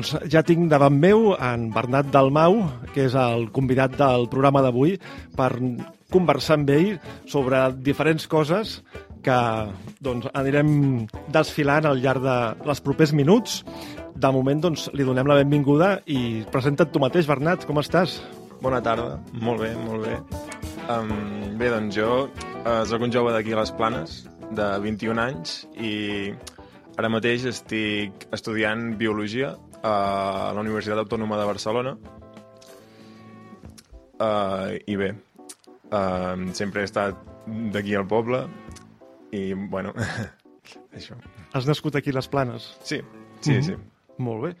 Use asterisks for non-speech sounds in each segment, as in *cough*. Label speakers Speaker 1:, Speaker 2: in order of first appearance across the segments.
Speaker 1: Doncs ja tinc davant meu en Bernat Dalmau, que és el convidat del programa d'avui, per conversar amb ell sobre diferents coses que doncs, anirem desfilant al llarg de les propers minuts. De moment doncs, li donem la benvinguda i presenta't tu mateix, Bernat, com estàs?
Speaker 2: Bona tarda, molt bé, molt bé. Um, bé, doncs jo uh, soc un jove d'aquí a les Planes, de 21 anys, i ara mateix estic estudiant Biologia a la Universitat Autònoma de Barcelona. Uh, I bé, uh, sempre he estat d'aquí al poble i, bueno, *laughs* això.
Speaker 1: Has nascut aquí les Planes?
Speaker 2: Sí, sí,
Speaker 1: Mhm.
Speaker 2: sí.
Speaker 1: Molt bé.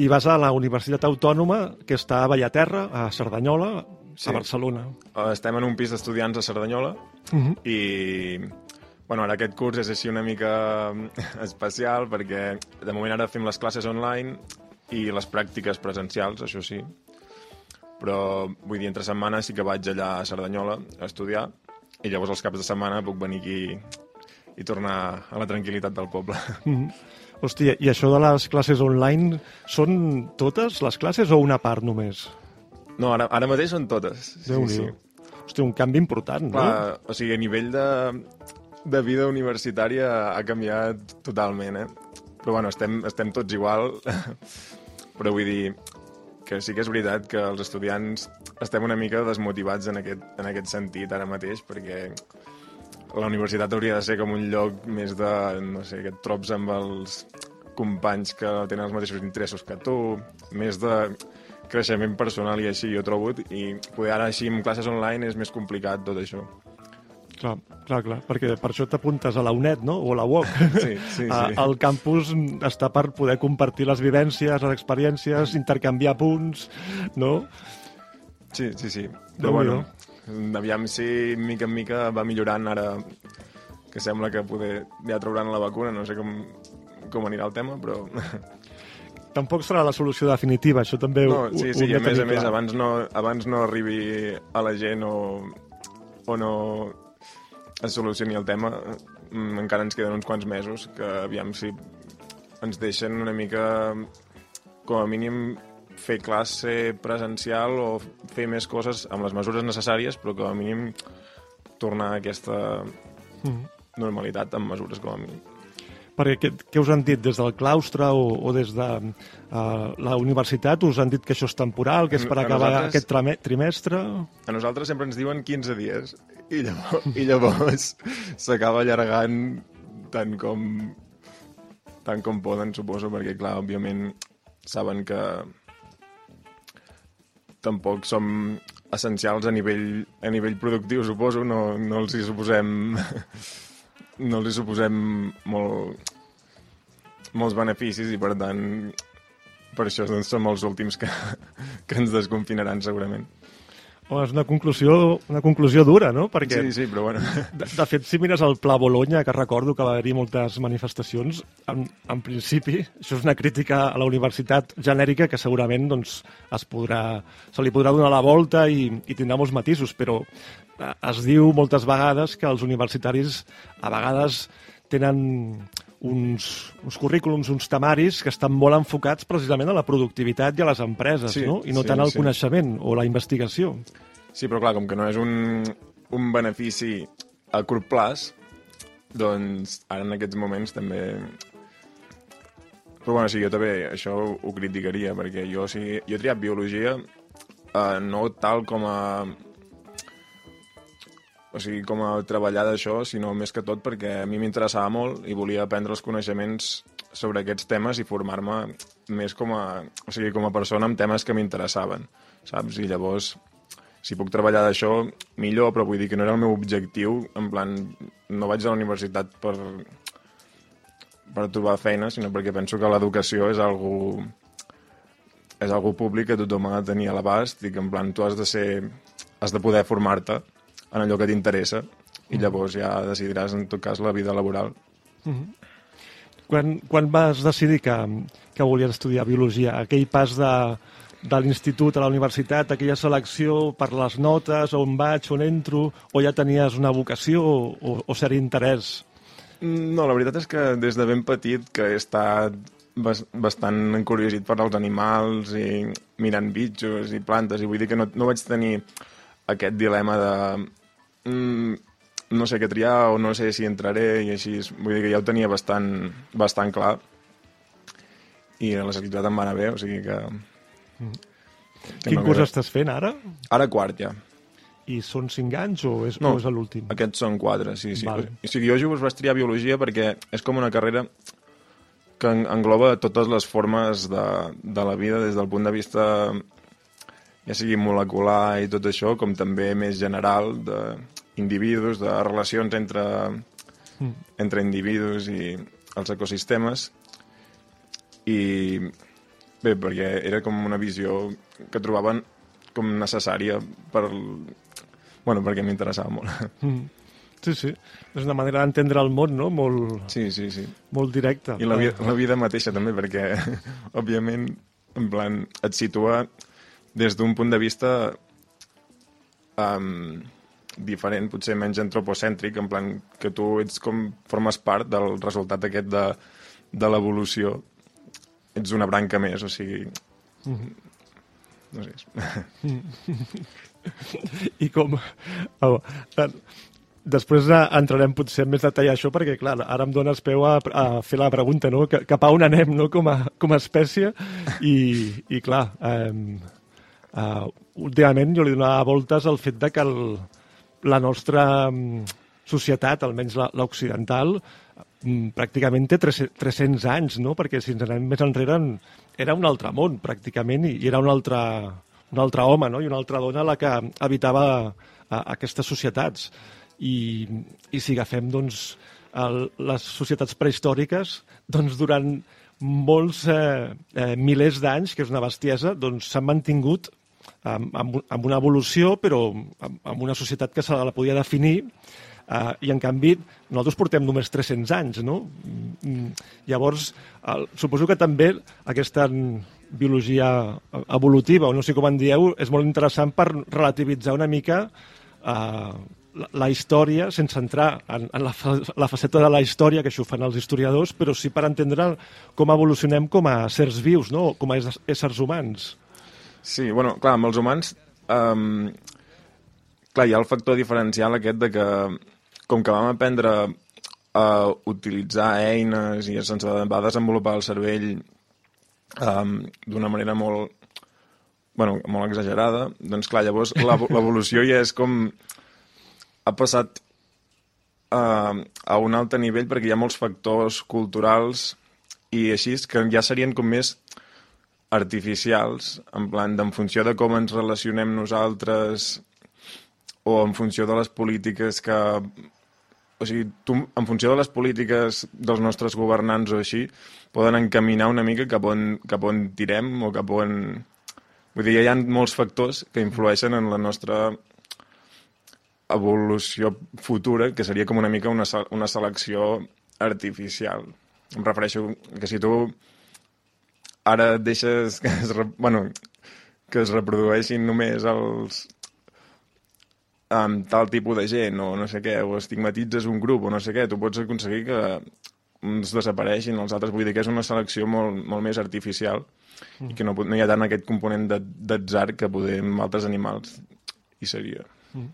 Speaker 1: I vas a la Universitat Autònoma, que està a Bellaterra, a Cerdanyola,
Speaker 2: Sí.
Speaker 1: a Barcelona.
Speaker 2: Uh, estem en un pis d'estudiants a Cerdanyola
Speaker 1: Uh -huh.
Speaker 2: i bueno, ara aquest curs és així una mica *laughs* especial perquè de moment ara fem les classes online i les pràctiques presencials, això sí. Però vull dir, entre setmana sí que vaig allà a Cerdanyola a estudiar i llavors els caps de setmana puc venir aquí i tornar a la tranquil·litat del poble. *laughs*
Speaker 1: Hòstia, i això de les classes online, són totes les classes o una part només?
Speaker 2: No, ara, ara mateix són totes. Sí,
Speaker 1: déu nhi
Speaker 2: sí.
Speaker 1: Hòstia, un canvi important,
Speaker 2: Clar, o sigui, a nivell de, de vida universitària ha canviat totalment, eh? Però bueno, estem, estem tots igual, *laughs* però vull dir que sí que és veritat que els estudiants estem una mica desmotivats en aquest, en aquest sentit ara mateix, perquè la universitat hauria de ser com un lloc més de, no sé, que et trobs amb els companys que tenen els mateixos interessos que tu, més de creixement personal i així, jo trobo, i poder ara així amb classes online és més complicat tot això.
Speaker 1: Clar, clar, clar, perquè per això t'apuntes a la UNED, no?, o a la UOC. *laughs*
Speaker 2: Sí, sí, sí.
Speaker 1: El campus està per poder compartir les vivències, les experiències, intercanviar punts, no?
Speaker 2: Sí, sí, sí. Però bueno, aviam si mica en mica va millorant ara que sembla que poder ja trauran la vacuna, no sé com, com anirà el tema, però... *laughs*
Speaker 1: Tampoc serà la solució definitiva, això també
Speaker 2: No, sí,
Speaker 1: ho,
Speaker 2: sí,
Speaker 1: ho
Speaker 2: i a més a més, abans no, abans no arribi a la gent o, o no es solucioni el tema, mm, encara ens queden uns quants mesos, que aviam si ens deixen una mica, com a mínim, fer classe presencial o fer més coses amb les mesures necessàries, però com a mínim tornar a aquesta normalitat amb mesures com a mínim.
Speaker 1: Perquè què, què us han dit des del claustre o, o des de uh, la universitat? Us han dit que això és temporal, que és per
Speaker 2: A
Speaker 1: acabar aquest trimestre?
Speaker 2: A nosaltres sempre ens diuen 15 dies i llavors, i llavors s'acaba allargant tant com tant com poden, suposo, perquè, clar, òbviament saben que tampoc som essencials a nivell, a nivell productiu, suposo, no, no els hi suposem no els hi suposem molt, molts beneficis i, per tant, per això doncs, som els últims que, que ens desconfinaran, segurament.
Speaker 1: Home, és una conclusió, una conclusió dura, no? Perquè,
Speaker 2: Sí, sí, però bueno...
Speaker 1: de, de fet, si mires el Pla Bologna, que recordo que va haver-hi moltes manifestacions, en, en principi, això és una crítica a la universitat genèrica que segurament doncs, es podrà, se li podrà donar la volta i, i tindrà molts matisos, però eh, es diu moltes vegades que els universitaris a vegades tenen uns, uns currículums, uns temaris que estan molt enfocats precisament a la productivitat i a les empreses,
Speaker 2: Sí,
Speaker 1: no? i no
Speaker 2: sí,
Speaker 1: tant al
Speaker 2: sí.
Speaker 1: coneixement o la investigació.
Speaker 2: Sí, però clar, com que no és un, un benefici a curt plaç, doncs ara en aquests moments també... Però bueno, sí, jo també això ho, criticaria, perquè jo, sí, jo he triat biologia eh, no tal com a... O sigui, com a treballar d'això, sinó més que tot perquè a mi m'interessava molt i volia aprendre els coneixements sobre aquests temes i formar-me més com a, o sigui, com a persona amb temes que m'interessaven, saps? I llavors, si puc treballar d'això, millor, però vull dir que no era el meu objectiu, en plan, no vaig a la universitat per, per trobar feina, sinó perquè penso que l'educació és algo és algo públic que tothom ha de tenir a l'abast i que en plan tu has de ser has de poder formar-te en allò que t'interessa i llavors ja decidiràs en tot cas la vida laboral.
Speaker 1: Quan, quan vas decidir que, que volies estudiar Biologia? Aquell pas de, de l'institut a la universitat, aquella selecció per les notes, on vaig, on entro, o ja tenies una vocació o, o, cert interès?
Speaker 2: No, la veritat és que des de ben petit que he estat bas bastant encuriosit per als animals i mirant bitxos i plantes i vull dir que no, no vaig tenir aquest dilema de mm, no sé què triar o no sé si entraré i així, vull dir que ja ho tenia bastant, bastant clar i la selectivitat em va anar bé, o sigui que... que
Speaker 1: Quin
Speaker 2: no
Speaker 1: curs estàs fent ara?
Speaker 2: Ara quart ja.
Speaker 1: I són cinc anys o és,
Speaker 2: No,
Speaker 1: o és l'últim?
Speaker 2: Aquests són quatre, sí, sí.
Speaker 1: Vale.
Speaker 2: O sigui, jo just vaig triar biologia perquè és com una carrera que en- engloba totes les formes de, de la vida des del punt de vista ja sigui molecular i tot això, com també més general d'individus, de relacions entre, entre individus i els ecosistemes. I bé, perquè era com una visió que trobaven com necessària per, bueno, perquè m'interessava molt. *laughs*
Speaker 1: Mm. Sí, sí. És una manera d'entendre el món, no? Molt,
Speaker 2: Sí, sí, sí.
Speaker 1: molt directa.
Speaker 2: I la vida, la vida mateixa també, perquè, *laughs* òbviament, en plan, et situa des d'un punt de vista um, diferent, potser menys antropocèntric, en plan que tu ets com formes part del resultat aquest de, de l'evolució. Ets una branca més, o sigui... No sé. *laughs*
Speaker 1: I com... Oh, després entrarem potser en més detall això, perquè, clar, ara em dones peu a, a fer la pregunta, no? Cap a on anem, no?, com a, com a espècie. I, i clar, eh, eh, últimament jo li donava voltes al fet de que el, la nostra mm, societat, almenys l'occidental, mm, pràcticament té 300 300 anys, no? Perquè si ens anem més enrere en- era un altre món, pràcticament, i, era un altre, un altre home no? i una altra dona la que habitava a, aquestes societats. I, i si agafem doncs, el, les societats prehistòriques, doncs durant molts eh, eh, milers d'anys, que és una bestiesa, doncs mantingut amb, amb, amb una evolució, però amb, amb una societat que se la podia definir Uh, I, en canvi, nosaltres portem només 300 anys, no? Mm, Llavors, el, suposo que també aquesta biologia evolutiva, o no sé com en dieu, és molt interessant per relativitzar una mica uh, la, la història, sense entrar en, en la, fa, la faceta de la història, que això fan els historiadors, però sí per entendre com evolucionem com a sers vius, no? com a éssers humans.
Speaker 2: Sí, bueno, clar, amb els humans... Um, clar, hi ha el factor diferencial aquest de que, com que vam aprendre a utilitzar eines i sense va desenvolupar el cervell um, d'una manera molt, bueno, molt exagerada, doncs clar, llavors l'evolució ja és com... ha passat uh, a un altre nivell perquè hi ha molts factors culturals i així que ja serien com més artificials, en plan, en funció de com ens relacionem nosaltres o en funció de les polítiques que... O sigui, tu, en funció de les polítiques dels nostres governants o així, poden encaminar una mica cap on, cap on tirem o cap on... Vull dir, hi ha molts factors que influeixen en la nostra evolució futura, que seria com una mica una, una selecció artificial. Em refereixo que si tu ara deixes que es, bueno, que es reprodueixin només els amb tal tipus de gent o no sé què, o estigmatitzes un grup o no sé què, tu pots aconseguir que uns desapareixin, els altres, vull dir que és una selecció molt, molt més artificial mm. i que no, no hi ha tant aquest component d'atzar que poder amb altres animals hi seria. Mm.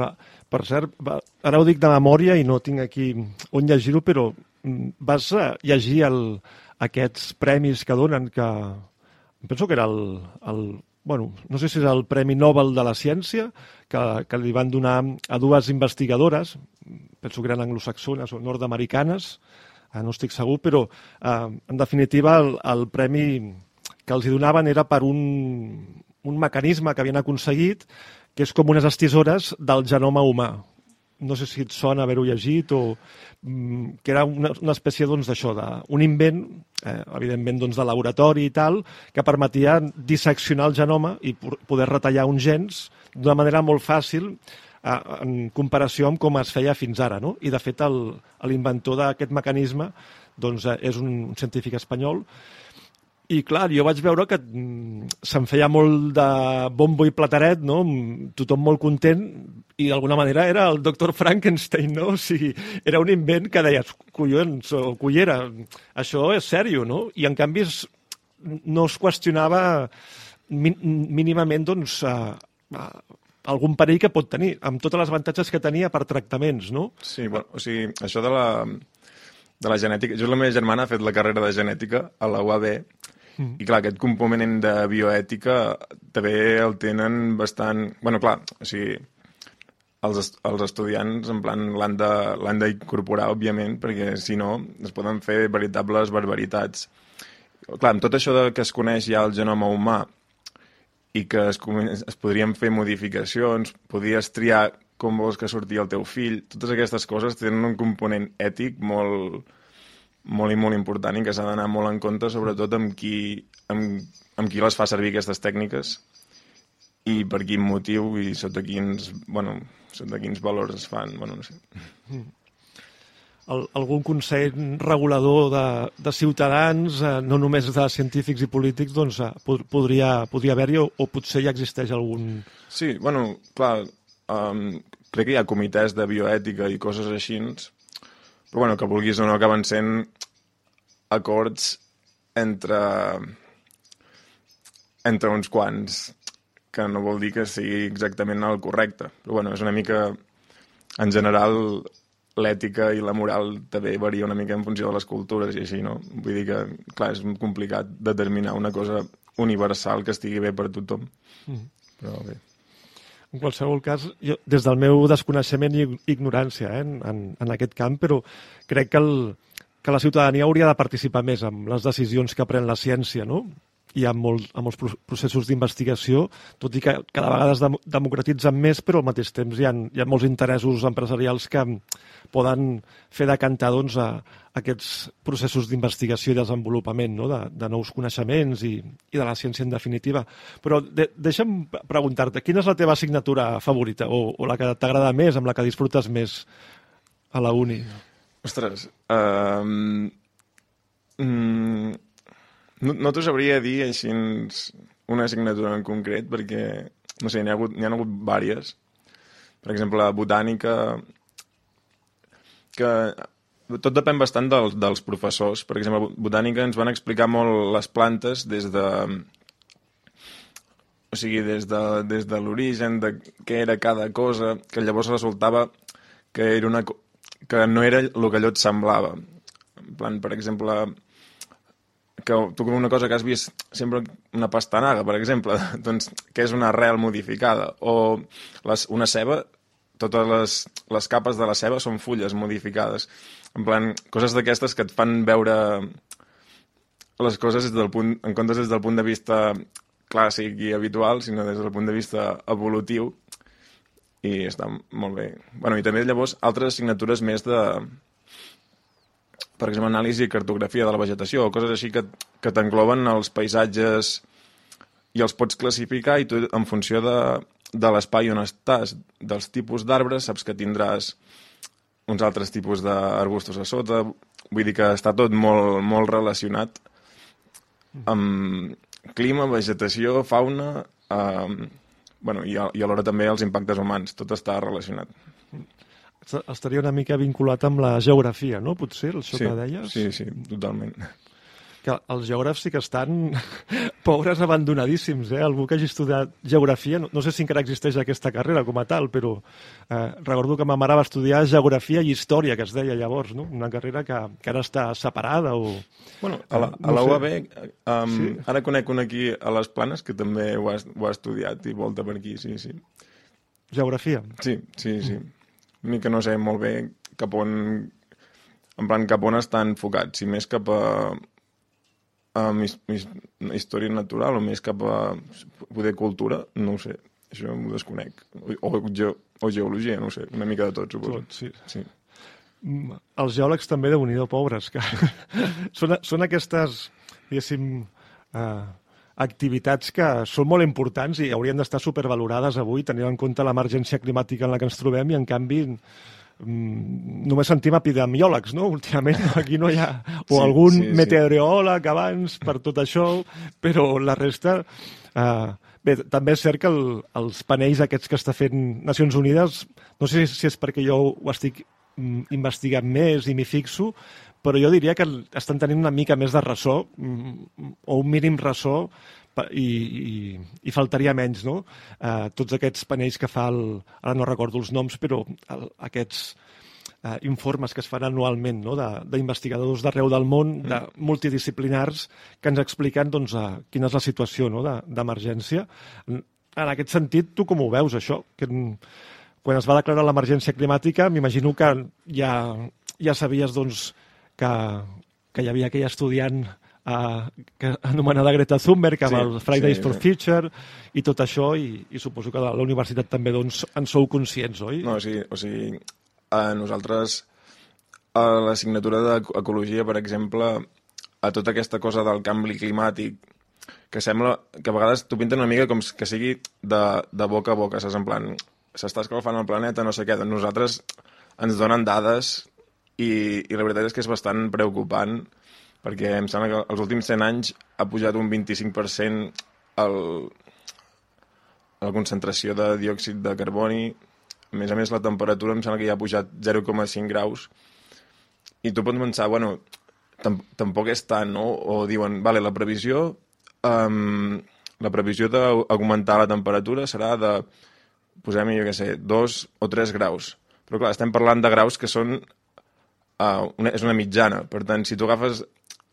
Speaker 1: Va, per cert, va, ara ho dic de memòria i no tinc aquí on llegir-ho, però mm, vas llegir el, aquests premis que donen, que penso que era el, el bueno, no sé si és el Premi Nobel de la Ciència, que, que li van donar a dues investigadores, penso que eren anglosaxones o nord-americanes, eh, no estic segur, però eh, en definitiva el, el premi que els hi donaven era per un, un mecanisme que havien aconseguit que és com unes estisores del genoma humà no sé si et sona haver-ho llegit o mm, que era una, una espècie doncs d'això, d'un invent, eh, evidentment doncs de laboratori i tal, que permetia disseccionar el genoma i poder retallar uns gens d'una manera molt fàcil eh, en comparació amb com es feia fins ara, no? I de fet l'inventor d'aquest mecanisme doncs, eh, és un científic espanyol i clar, jo vaig veure que mm, se'n feia molt de bombo i plateret, no? tothom molt content, i d'alguna manera era el doctor Frankenstein, no? O sigui, era un invent que deies, collons, o cullera, això és sèrio, no? I en canvi es, no es qüestionava mínimament, doncs, a, a, algun perill que pot tenir, amb totes les avantatges que tenia per tractaments, no?
Speaker 2: Sí, bueno, o sigui, això de la, de la genètica... Jo la meva germana ha fet la carrera de genètica a la UAB Mm. I clar, aquest component de bioètica també el tenen bastant... bueno, clar, o sigui, els, els estudiants en plan l'han d'incorporar, òbviament, perquè si no es poden fer veritables barbaritats. Clar, amb tot això de que es coneix ja el genoma humà i que es, es podrien fer modificacions, podies triar com vols que surti el teu fill, totes aquestes coses tenen un component ètic molt, molt i molt important i que s'ha d'anar molt en compte, sobretot amb qui, amb, amb qui les fa servir aquestes tècniques i per quin motiu i sota quins, bueno, sota quins valors es fan, bueno, no sé.
Speaker 1: El, algun consell regulador de, de ciutadans, eh, no només de científics i polítics, doncs eh, pod podria, podria haver-hi o, o potser ja existeix algun...
Speaker 2: Sí, bueno, clar, um, crec que hi ha comitès de bioètica i coses així, però bueno, que vulguis o no, acaben sent acords entre entre uns quants, que no vol dir que sigui exactament el correcte. Però bueno, és una mica... En general, l'ètica i la moral també varia una mica en funció de les cultures i així, no? Vull dir que, clar, és complicat determinar una cosa universal que estigui bé per tothom. Mm. Però bé.
Speaker 1: En qualsevol cas, jo, des del meu desconeixement i ignorància eh, en, en aquest camp, però crec que, el, que la ciutadania hauria de participar més en les decisions que pren la ciència, no? Hi ha molt, amb els processos d'investigació, tot i que cada vegada es democratitzen més, però al mateix temps hi ha, hi ha molts interessos empresarials que poden fer decantar doncs, a, a aquests processos d'investigació i desenvolupament no? de, de nous coneixements i, i de la ciència en definitiva. Però de, deixa'm preguntar-te, quina és la teva assignatura favorita o, o la que t'agrada més, amb la que disfrutes més a la uni?
Speaker 2: Ostres, um, mm, no, no t'ho sabria dir així una assignatura en concret, perquè, no sé, n'hi ha, ha hagut vàries, per exemple, botànica, que tot depèn bastant dels, dels professors. Per exemple, botànica ens van explicar molt les plantes des de o sigui, des de, des de l'origen, de què era cada cosa, que llavors resultava que, era una, que no era el que allò et semblava. En plan, per exemple, que tu com una cosa que has vist sempre una pastanaga, per exemple, *laughs* doncs que és una arrel modificada, o les, una ceba, totes les, les capes de la ceba són fulles modificades. En plan, coses d'aquestes que et fan veure les coses des del punt, en comptes des del punt de vista clàssic i habitual, sinó des del punt de vista evolutiu, i està molt bé. Bueno, I també llavors altres assignatures més de, per exemple, anàlisi i cartografia de la vegetació, coses així que, que t'engloben els paisatges i els pots classificar i tu, en funció de, de l'espai on estàs, dels tipus d'arbres, saps que tindràs uns altres tipus d'arbustos a sota, vull dir que està tot molt, molt relacionat amb, clima, vegetació, fauna, eh, bueno, i, a, i alhora també els impactes humans, tot està relacionat.
Speaker 1: Estaria una mica vinculat amb la geografia, no? Potser, això
Speaker 2: sí,
Speaker 1: que deies?
Speaker 2: Sí, sí, totalment
Speaker 1: que els geògrafs sí que estan *laughs* pobres abandonadíssims, eh? Algú que hagi estudiat geografia, no, no sé si encara existeix aquesta carrera com a tal, però eh, recordo que ma mare va estudiar geografia i història, que es deia llavors, no? Una carrera que, que ara està separada o...
Speaker 2: Bueno, a la, a la UAB, um, sí? ara conec un aquí a les Planes que també ho ha, ho ha estudiat i volta per aquí, sí, sí.
Speaker 1: Geografia?
Speaker 2: Sí, sí, sí. Mm. Ni que no sé molt bé cap on en plan, cap on està enfocat, si més cap a a mis, mis, història natural o més cap a poder cultura, no ho sé, això m'ho desconec. O, o, ge, o geologia, no ho sé, una mica de tot, suposo.
Speaker 1: Tot, sí. sí. Mm, els geòlegs també, de nhi pobres, que *laughs* són, són aquestes, diguéssim, eh, activitats que són molt importants i haurien d'estar supervalorades avui, tenint en compte l'emergència climàtica en la que ens trobem i, en canvi, Mm, només sentim epidemiòlegs, no? Últimament *laughs* aquí no hi ha... O sí, algun sí, meteoròleg sí. abans per tot això, però la resta... Eh, bé, també és cert que el, els panells aquests que està fent Nacions Unides, no sé si és perquè jo ho estic mm, investigant més i m'hi fixo, però jo diria que estan tenint una mica més de ressò, mm, o un mínim ressò, i, i, i faltaria menys, no? Eh, tots aquests panells que fa el... Ara no recordo els noms, però el, aquests eh, informes que es fan anualment no? d'investigadors d'arreu del món, mm. de multidisciplinars, que ens expliquen doncs, eh, quina és la situació no? d'emergència. De, en, en aquest sentit, tu com ho veus, això? Que, quan es va declarar l'emergència climàtica, m'imagino que ja, ja sabies doncs, que, que hi havia aquell estudiant uh, que, anomenada Greta Thunberg, amb sí, el Fridays sí, for sí. Future i tot això, i, i suposo que la, la universitat també doncs, en sou conscients, oi?
Speaker 2: No, sí, o sigui, a nosaltres a l'assignatura d'ecologia, per exemple, a tota aquesta cosa del canvi climàtic, que sembla que a vegades t'ho pinten una mica com que sigui de, de boca a boca, saps? En plan, s'està escalfant el planeta, no sé què. Doncs nosaltres ens donen dades i, i la veritat és que és bastant preocupant perquè em sembla que els últims 100 anys ha pujat un 25% el, la concentració de diòxid de carboni. A més a més, la temperatura em sembla que ja ha pujat 0,5 graus. I tu pots pensar, bueno, tam tampoc és tant, no? O diuen, vale, la previsió... Um, la previsió d'augmentar la temperatura serà de, posem jo què sé, 2 o 3 graus. Però clar, estem parlant de graus que són... Uh, una, és una mitjana. Per tant, si tu agafes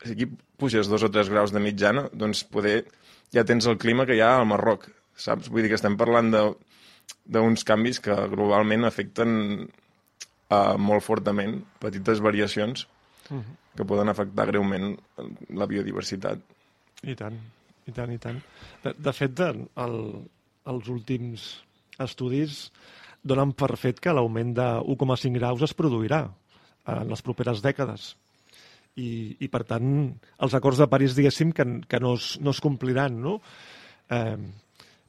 Speaker 2: si aquí puges dos o tres graus de mitjana, doncs poder ja tens el clima que hi ha al Marroc, saps? Vull dir que estem parlant d'uns canvis que globalment afecten uh, molt fortament, petites variacions uh. -huh. que poden afectar greument la biodiversitat.
Speaker 1: I tant, i tant, i tant. De, de fet, el, els últims estudis donen per fet que l'augment de 1,5 graus es produirà en les properes dècades i, i per tant, els acords de París, diguéssim, que, que no, es, no es compliran, no? Eh,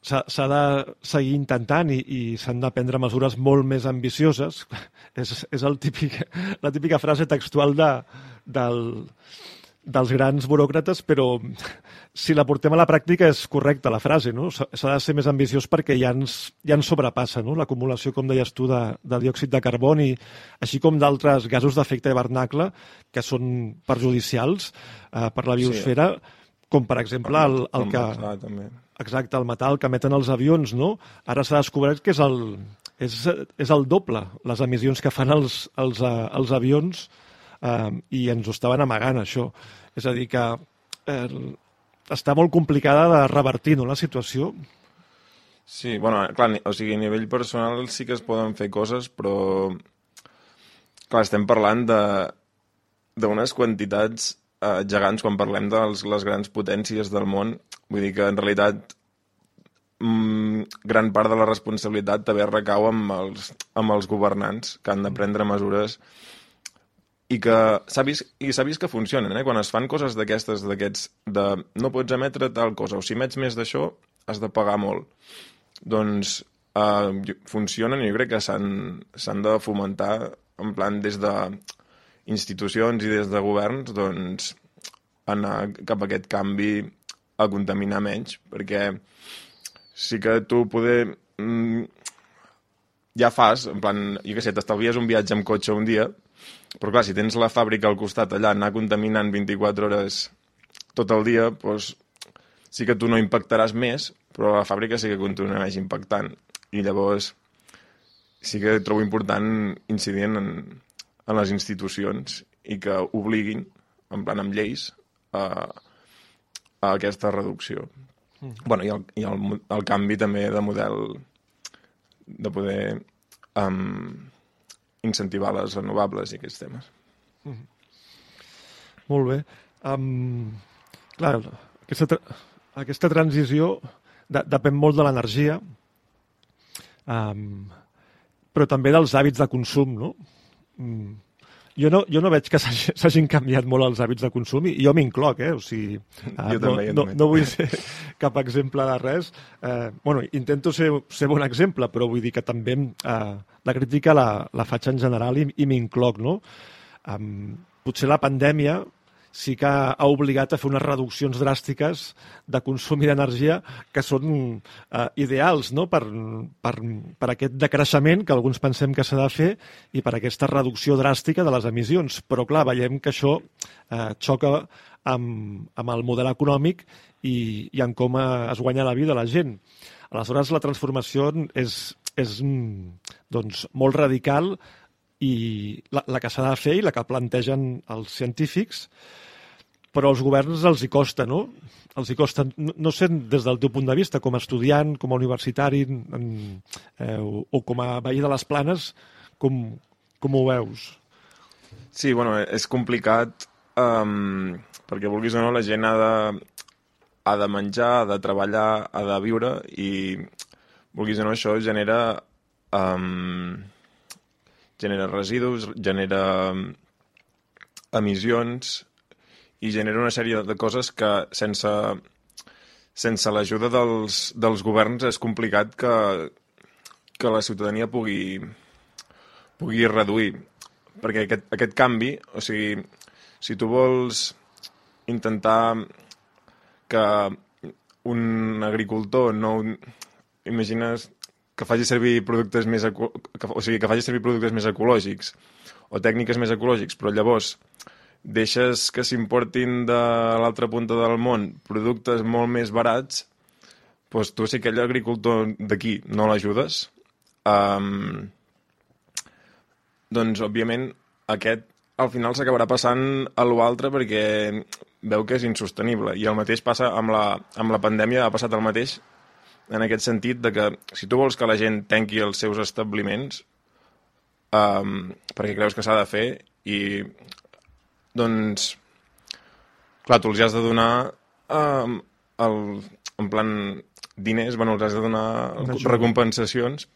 Speaker 1: s'ha de seguir intentant i, i s'han de prendre mesures molt més ambicioses. *laughs* és és el típic, la típica frase textual de, del, dels grans buròcrates, però si la portem a la pràctica és correcta la frase, no? S'ha de ser més ambiciós perquè ja ens, ja ens sobrepassa no? l'acumulació, com deies tu, de, de diòxid de carboni, així com d'altres gasos d'efecte hivernacle que són perjudicials eh, per la biosfera, sí. com per exemple el, el que...
Speaker 2: també.
Speaker 1: Exacte, el metal que emeten els avions, no? Ara s'ha descobert que és el, és, és el doble, les emissions que fan els, els, eh, els avions eh, i ens ho estaven amagant, això. És a dir, que eh, està molt complicada de revertir no, la situació.
Speaker 2: Sí, bueno, clar, o sigui, a nivell personal sí que es poden fer coses, però clar, estem parlant de d'unes quantitats eh, gegants quan parlem de les grans potències del món. Vull dir que en realitat mm, gran part de la responsabilitat també recau amb els, amb els governants que han de prendre mesures i que s'ha vist, i vist que funcionen, eh? Quan es fan coses d'aquestes, d'aquests, de no pots emetre tal cosa, o si emets més d'això, has de pagar molt. Doncs eh, funcionen i jo crec que s'han de fomentar, en plan, des de institucions i des de governs, doncs, anar cap a aquest canvi a contaminar menys, perquè sí que tu poder... Mm, ja fas, en plan, jo què sé, t'estalvies un viatge amb cotxe un dia, però clar, si tens la fàbrica al costat allà, anar contaminant 24 hores tot el dia, doncs sí que tu no impactaràs més, però la fàbrica sí que continuarà impactant. I llavors sí que trobo important incidir en, en les institucions i que obliguin, en plan amb lleis, a, a aquesta reducció. Mm. bueno, I, el, i el, el canvi també de model de poder um, incentivar les renovables i aquests temes.
Speaker 1: Molt bé. Um, clar, aquesta, tra aquesta transició de depèn molt de l'energia, um, però també dels hàbits de consum, no? Mm. Jo no, jo no veig que s'hagi- *laughs* s'hagin canviat molt els hàbits de consum i jo m'incloc, eh? O sigui,
Speaker 2: Jo
Speaker 1: no,
Speaker 2: també,
Speaker 1: no, no vull ser *laughs* cap exemple de res. Eh, bueno, intento ser, ser bon exemple, però vull dir que també eh, la crítica la, la faig en general i, i m'incloc, no? Um, potser la pandèmia sí que ha obligat a fer unes reduccions dràstiques de consum i d'energia que són eh, ideals no? per, per, per aquest decreixement que alguns pensem que s'ha de fer i per aquesta reducció dràstica de les emissions. Però, clar, veiem que això eh, xoca amb, amb el model econòmic i, i en com eh, es guanya la vida la gent. Aleshores, la transformació és, és mm, doncs, molt radical i la, la que s'ha de fer i la que plantegen els científics, però als governs els hi costa, no? Els hi costa, no, no sé, des del teu punt de vista, com a estudiant, com a universitari en, eh, o, o com a veí de les planes, com, com ho veus?
Speaker 2: Sí, bueno, és complicat um, perquè vulguis o no la gent ha de, ha de menjar, ha de treballar, ha de viure i vulguis o no això genera um, genera residus, genera um, emissions i genera una sèrie de coses que sense, sense l'ajuda dels, dels governs és complicat que, que la ciutadania pugui, pugui reduir. Perquè aquest, aquest canvi, o sigui, si tu vols intentar que un agricultor no... Imagines que faci servir productes més que, o sigui, que faci servir productes més ecològics o tècniques més ecològics, però llavors deixes que s'importin de l'altra punta del món productes molt més barats, doncs tu si aquell agricultor d'aquí no l'ajudes, um, doncs, òbviament, aquest al final s'acabarà passant a l'altre perquè veu que és insostenible. I el mateix passa amb la, amb la pandèmia, ha passat el mateix en aquest sentit de que si tu vols que la gent tanqui els seus establiments um, perquè creus que s'ha de fer i doncs clar, tu els has de donar um, el, en plan diners, bueno, els has de donar recompensacions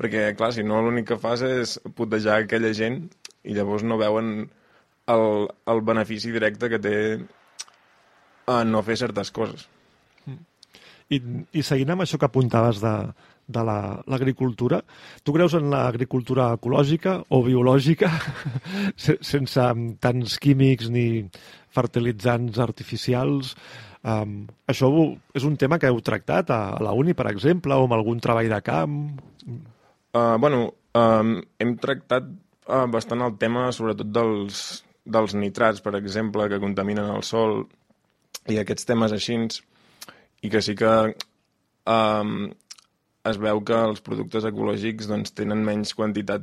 Speaker 2: perquè, clar, si no l'únic que fas és putejar aquella gent i llavors no veuen el, el benefici directe que té a no fer certes coses.
Speaker 1: I, i seguint amb això que apuntaves de, de l'agricultura. La, tu creus en l'agricultura ecològica o biològica, *laughs* sense tants químics ni fertilitzants artificials? Um, això és un tema que heu tractat a, a la uni, per exemple, o amb algun treball de camp?
Speaker 2: Uh, bueno, um, hem tractat uh, bastant el tema, sobretot dels, dels nitrats, per exemple, que contaminen el sol, i aquests temes així, i que sí que um, es veu que els productes ecològics doncs, tenen menys quantitat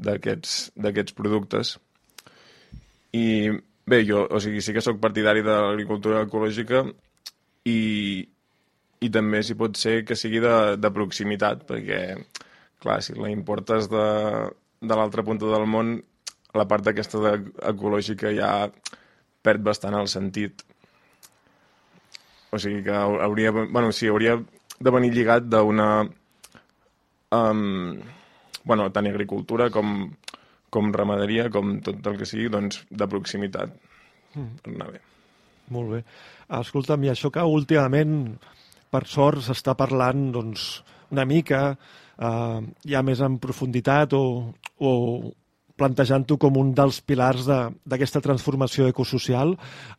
Speaker 2: d'aquests productes. I Bé, jo o sigui, sí que sóc partidari de l'agricultura ecològica i, i també si pot ser que sigui de, de proximitat, perquè, clar, si la importes de, de l'altra punta del món, la part aquesta de, ecològica ja perd bastant el sentit. O sigui que hauria, bueno, sí, hauria de venir lligat d'una... Um, bueno, tant agricultura com, com ramaderia, com tot el que sigui, doncs, de proximitat. Mm. Per anar bé.
Speaker 1: Molt bé. Escolta'm, i això que últimament, per sort, s'està parlant doncs, una mica, eh, ja més en profunditat o, o plantejant-ho com un dels pilars d'aquesta de, transformació ecosocial,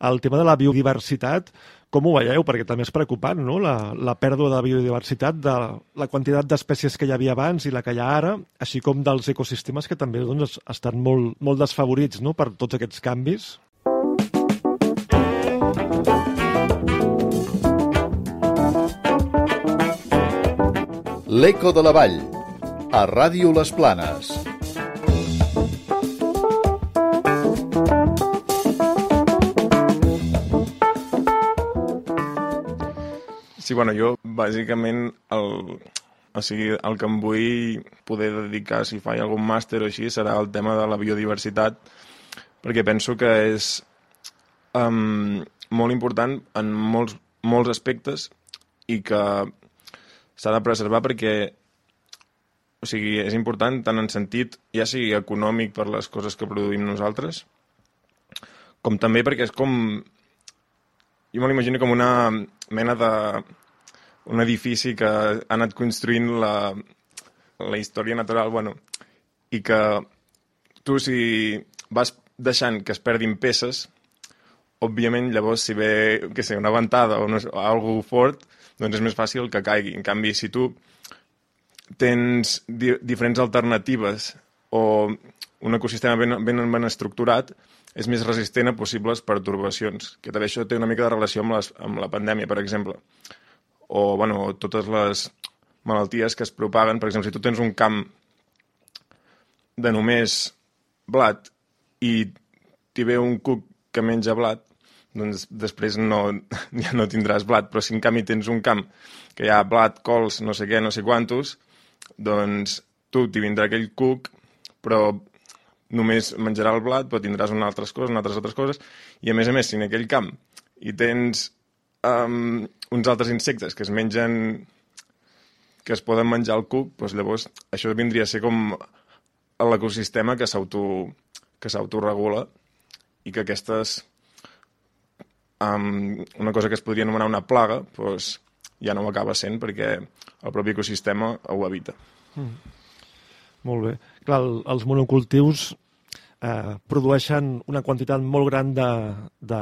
Speaker 1: el tema de la biodiversitat, com ho veieu? Perquè també és preocupant, no?, la, la pèrdua de biodiversitat, de la quantitat d'espècies que hi havia abans i la que hi ha ara, així com dels ecosistemes que també doncs, estan molt, molt desfavorits no?, per tots aquests canvis.
Speaker 3: L'Eco de la Vall, a Ràdio Les Planes.
Speaker 2: Sí, bueno, jo bàsicament el, o sigui, el que em vull poder dedicar, si faig algun màster o així, serà el tema de la biodiversitat, perquè penso que és um, molt important en molts, molts aspectes i que s'ha de preservar perquè o sigui, és important tant en sentit, ja sigui econòmic per les coses que produïm nosaltres, com també perquè és com... Jo me l'imagino com una mena de un edifici que ha anat construint la, la història natural, bueno, i que tu si vas deixant que es perdin peces, òbviament llavors si ve, que sé, una ventada o, no, o algú fort, doncs és més fàcil que caigui. En canvi, si tu tens di diferents alternatives o un ecosistema ben, ben, ben estructurat, és més resistent a possibles pertorbacions, que també això té una mica de relació amb, les, amb la pandèmia, per exemple o bueno, totes les malalties que es propaguen. Per exemple, si tu tens un camp de només blat i t'hi ve un cuc que menja blat, doncs després no, *laughs* ja no tindràs blat. Però si en canvi tens un camp que hi ha blat, cols, no sé què, no sé quantos, doncs tu t'hi vindrà aquell cuc, però només menjarà el blat, però tindràs unes altres coses, unes altres altres coses, i a més a més, si en aquell camp hi tens um, uns altres insectes que es mengen que es poden menjar el cuc, doncs llavors això vindria a ser com l'ecosistema que s'auto que s'autoregula i que aquestes um, una cosa que es podria anomenar una plaga doncs ja no ho acaba sent perquè el propi ecosistema ho evita. Mm.
Speaker 1: Molt bé. Clar, el, els monocultius eh, produeixen una quantitat molt gran de, de,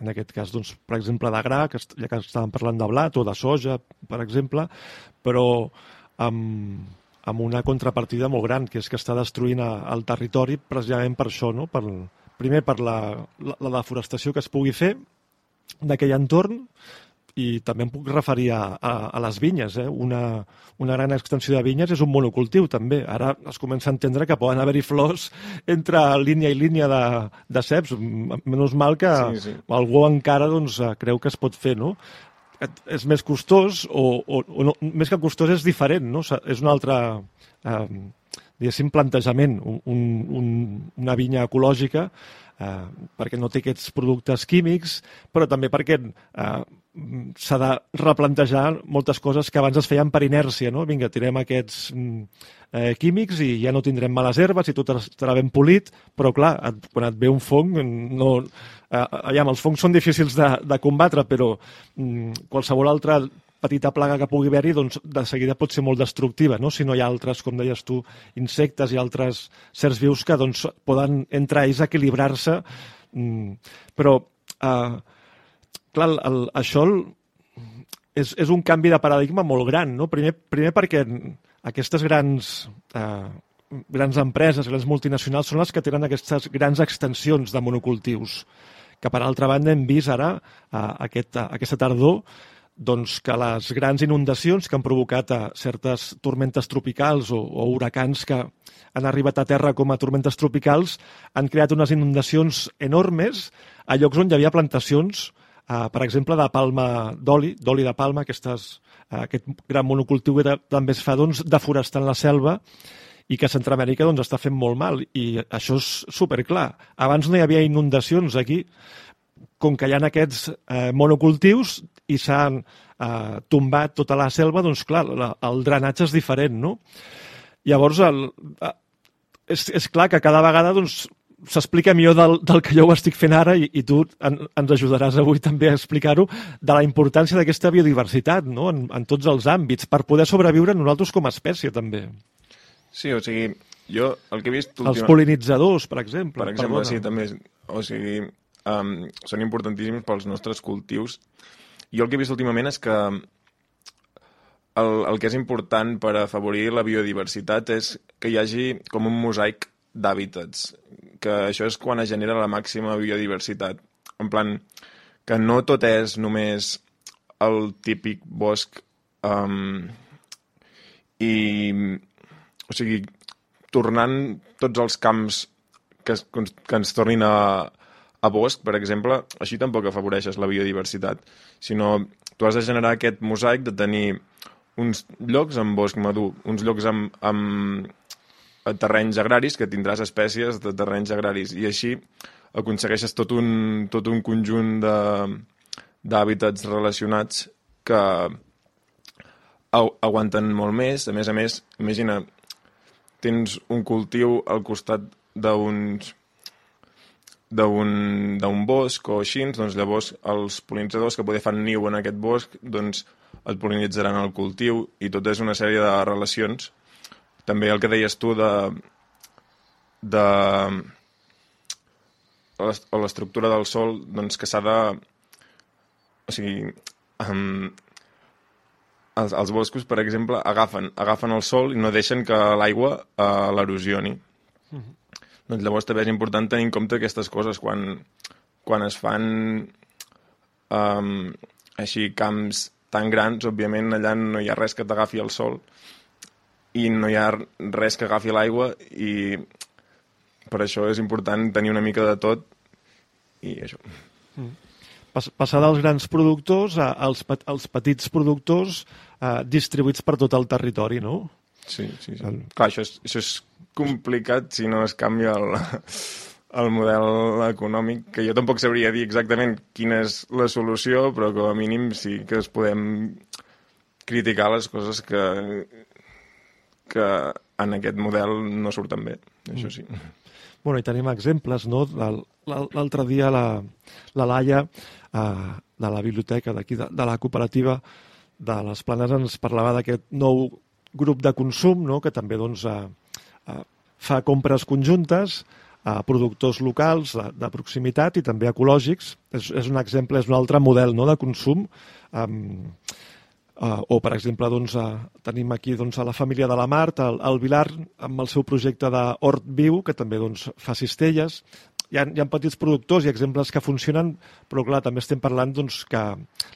Speaker 1: en aquest cas, doncs, per exemple, de gra, que ja que estàvem parlant de blat, o de soja, per exemple, però amb, amb una contrapartida molt gran, que és que està destruint el territori precisament per això, no? per, primer per la, la, la deforestació que es pugui fer d'aquell entorn, i també em puc referir a, a, a les vinyes. Eh? Una, una gran extensió de vinyes és un monocultiu, també. Ara es comença a entendre que poden haver-hi flors entre línia i línia de, de ceps. Menys mal que sí, sí. algú encara doncs, creu que es pot fer, no? És més costós, o, o, o no, més que costós és diferent, no? És un altre... Eh, diguéssim, plantejament, un, un, una vinya ecològica, eh, perquè no té aquests productes químics, però també perquè eh, s'ha de replantejar moltes coses que abans es feien per inèrcia, no? Vinga, tirem aquests mm, eh, químics i ja no tindrem males herbes i tot estarà ben polit, però clar, et, quan et ve un fong, no... Eh, aviam, els fongs són difícils de, de combatre, però mm, qualsevol altre petita plaga que pugui haver-hi, doncs de seguida pot ser molt destructiva, no? si no hi ha altres, com deies tu, insectes i altres certs vius que doncs, poden entre ells equilibrar-se. Mm, però, eh, clar, el, això el, és, és un canvi de paradigma molt gran. No? Primer, primer perquè aquestes grans, eh, grans empreses, grans multinacionals, són les que tenen aquestes grans extensions de monocultius, que per altra banda hem vist ara, eh, aquest, aquesta tardor, doncs que les grans inundacions que han provocat a certes tormentes tropicals o, o huracans que han arribat a terra com a tormentes tropicals han creat unes inundacions enormes a llocs on hi havia plantacions Uh, per exemple, de palma d'oli, d'oli de palma, aquestes, uh, aquest gran monocultiu que també es fa doncs, deforestant la selva i que Centroamèrica doncs, està fent molt mal. I això és superclar. Abans no hi havia inundacions aquí, com que hi ha aquests eh, monocultius i s'han eh, tombat tota la selva, doncs clar, la, el drenatge és diferent, no? Llavors, el, eh, és, és clar que cada vegada doncs, s'explica millor del, del que jo ho estic fent ara i, i tu en, ens ajudaràs avui també a explicar-ho de la importància d'aquesta biodiversitat no? en, en tots els àmbits per poder sobreviure nosaltres com a espècie també.
Speaker 2: Sí, o sigui, jo el que he vist...
Speaker 1: Els polinitzadors, per exemple.
Speaker 2: Per exemple, perdona. sí, també. O sigui, um, són importantíssims pels nostres cultius. Jo el que he vist últimament és que el, el que és important per afavorir la biodiversitat és que hi hagi com un mosaic d'hàbitats, que això és quan es genera la màxima biodiversitat. En plan, que no tot és només el típic bosc um, i, o sigui, tornant tots els camps que, que ens tornin a, a bosc, per exemple, així tampoc afavoreixes la biodiversitat, sinó tu has de generar aquest mosaic de tenir uns llocs amb bosc madur, uns llocs amb, amb terrenys agraris, que tindràs espècies de terrenys agraris, i així aconsegueixes tot un, tot un conjunt d'hàbitats relacionats que aguanten molt més. A més a més, imagina, tens un cultiu al costat d'uns d'un bosc o així, doncs llavors els polinitzadors que poder fan niu en aquest bosc doncs et polinitzaran el cultiu i tot és una sèrie de relacions també el que deies tu de, de o l'estructura del sol doncs que s'ha de o sigui um, els, els boscos per exemple agafen, agafen el sol i no deixen que l'aigua uh, l'erosioni mm -hmm. Doncs llavors també és important tenir en compte aquestes coses quan, quan es fan um, així camps tan grans, òbviament allà no hi ha res que t'agafi el sol i no hi ha res que agafi l'aigua i per això és important tenir una mica de tot i això. Mm.
Speaker 1: Passar dels grans productors als, als petits productors eh, distribuïts per tot el territori, no?
Speaker 2: Sí, sí, sí. El... Clar, això és, això és complicat si no es canvia el, el model econòmic, que jo tampoc sabria dir exactament quina és la solució, però com a mínim sí que es podem criticar les coses que, que en aquest model no surten bé, això sí.
Speaker 1: Bueno, i tenim exemples, no? L'altre dia la, la Laia, eh, de la biblioteca d'aquí, de, de la cooperativa de les Planes, ens parlava d'aquest nou grup de consum, no?, que també doncs, eh, eh, fa compres conjuntes a productors locals de, de proximitat i també ecològics. És, és un exemple, és un altre model no?, de consum. Eh, Uh, o, per exemple, doncs, uh, tenim aquí doncs, a la família de la Mart, el, el Vilar, amb el seu projecte d'Hort Viu, que també doncs, fa cistelles. Hi ha, hi ha petits productors i exemples que funcionen, però clar, també estem parlant doncs, que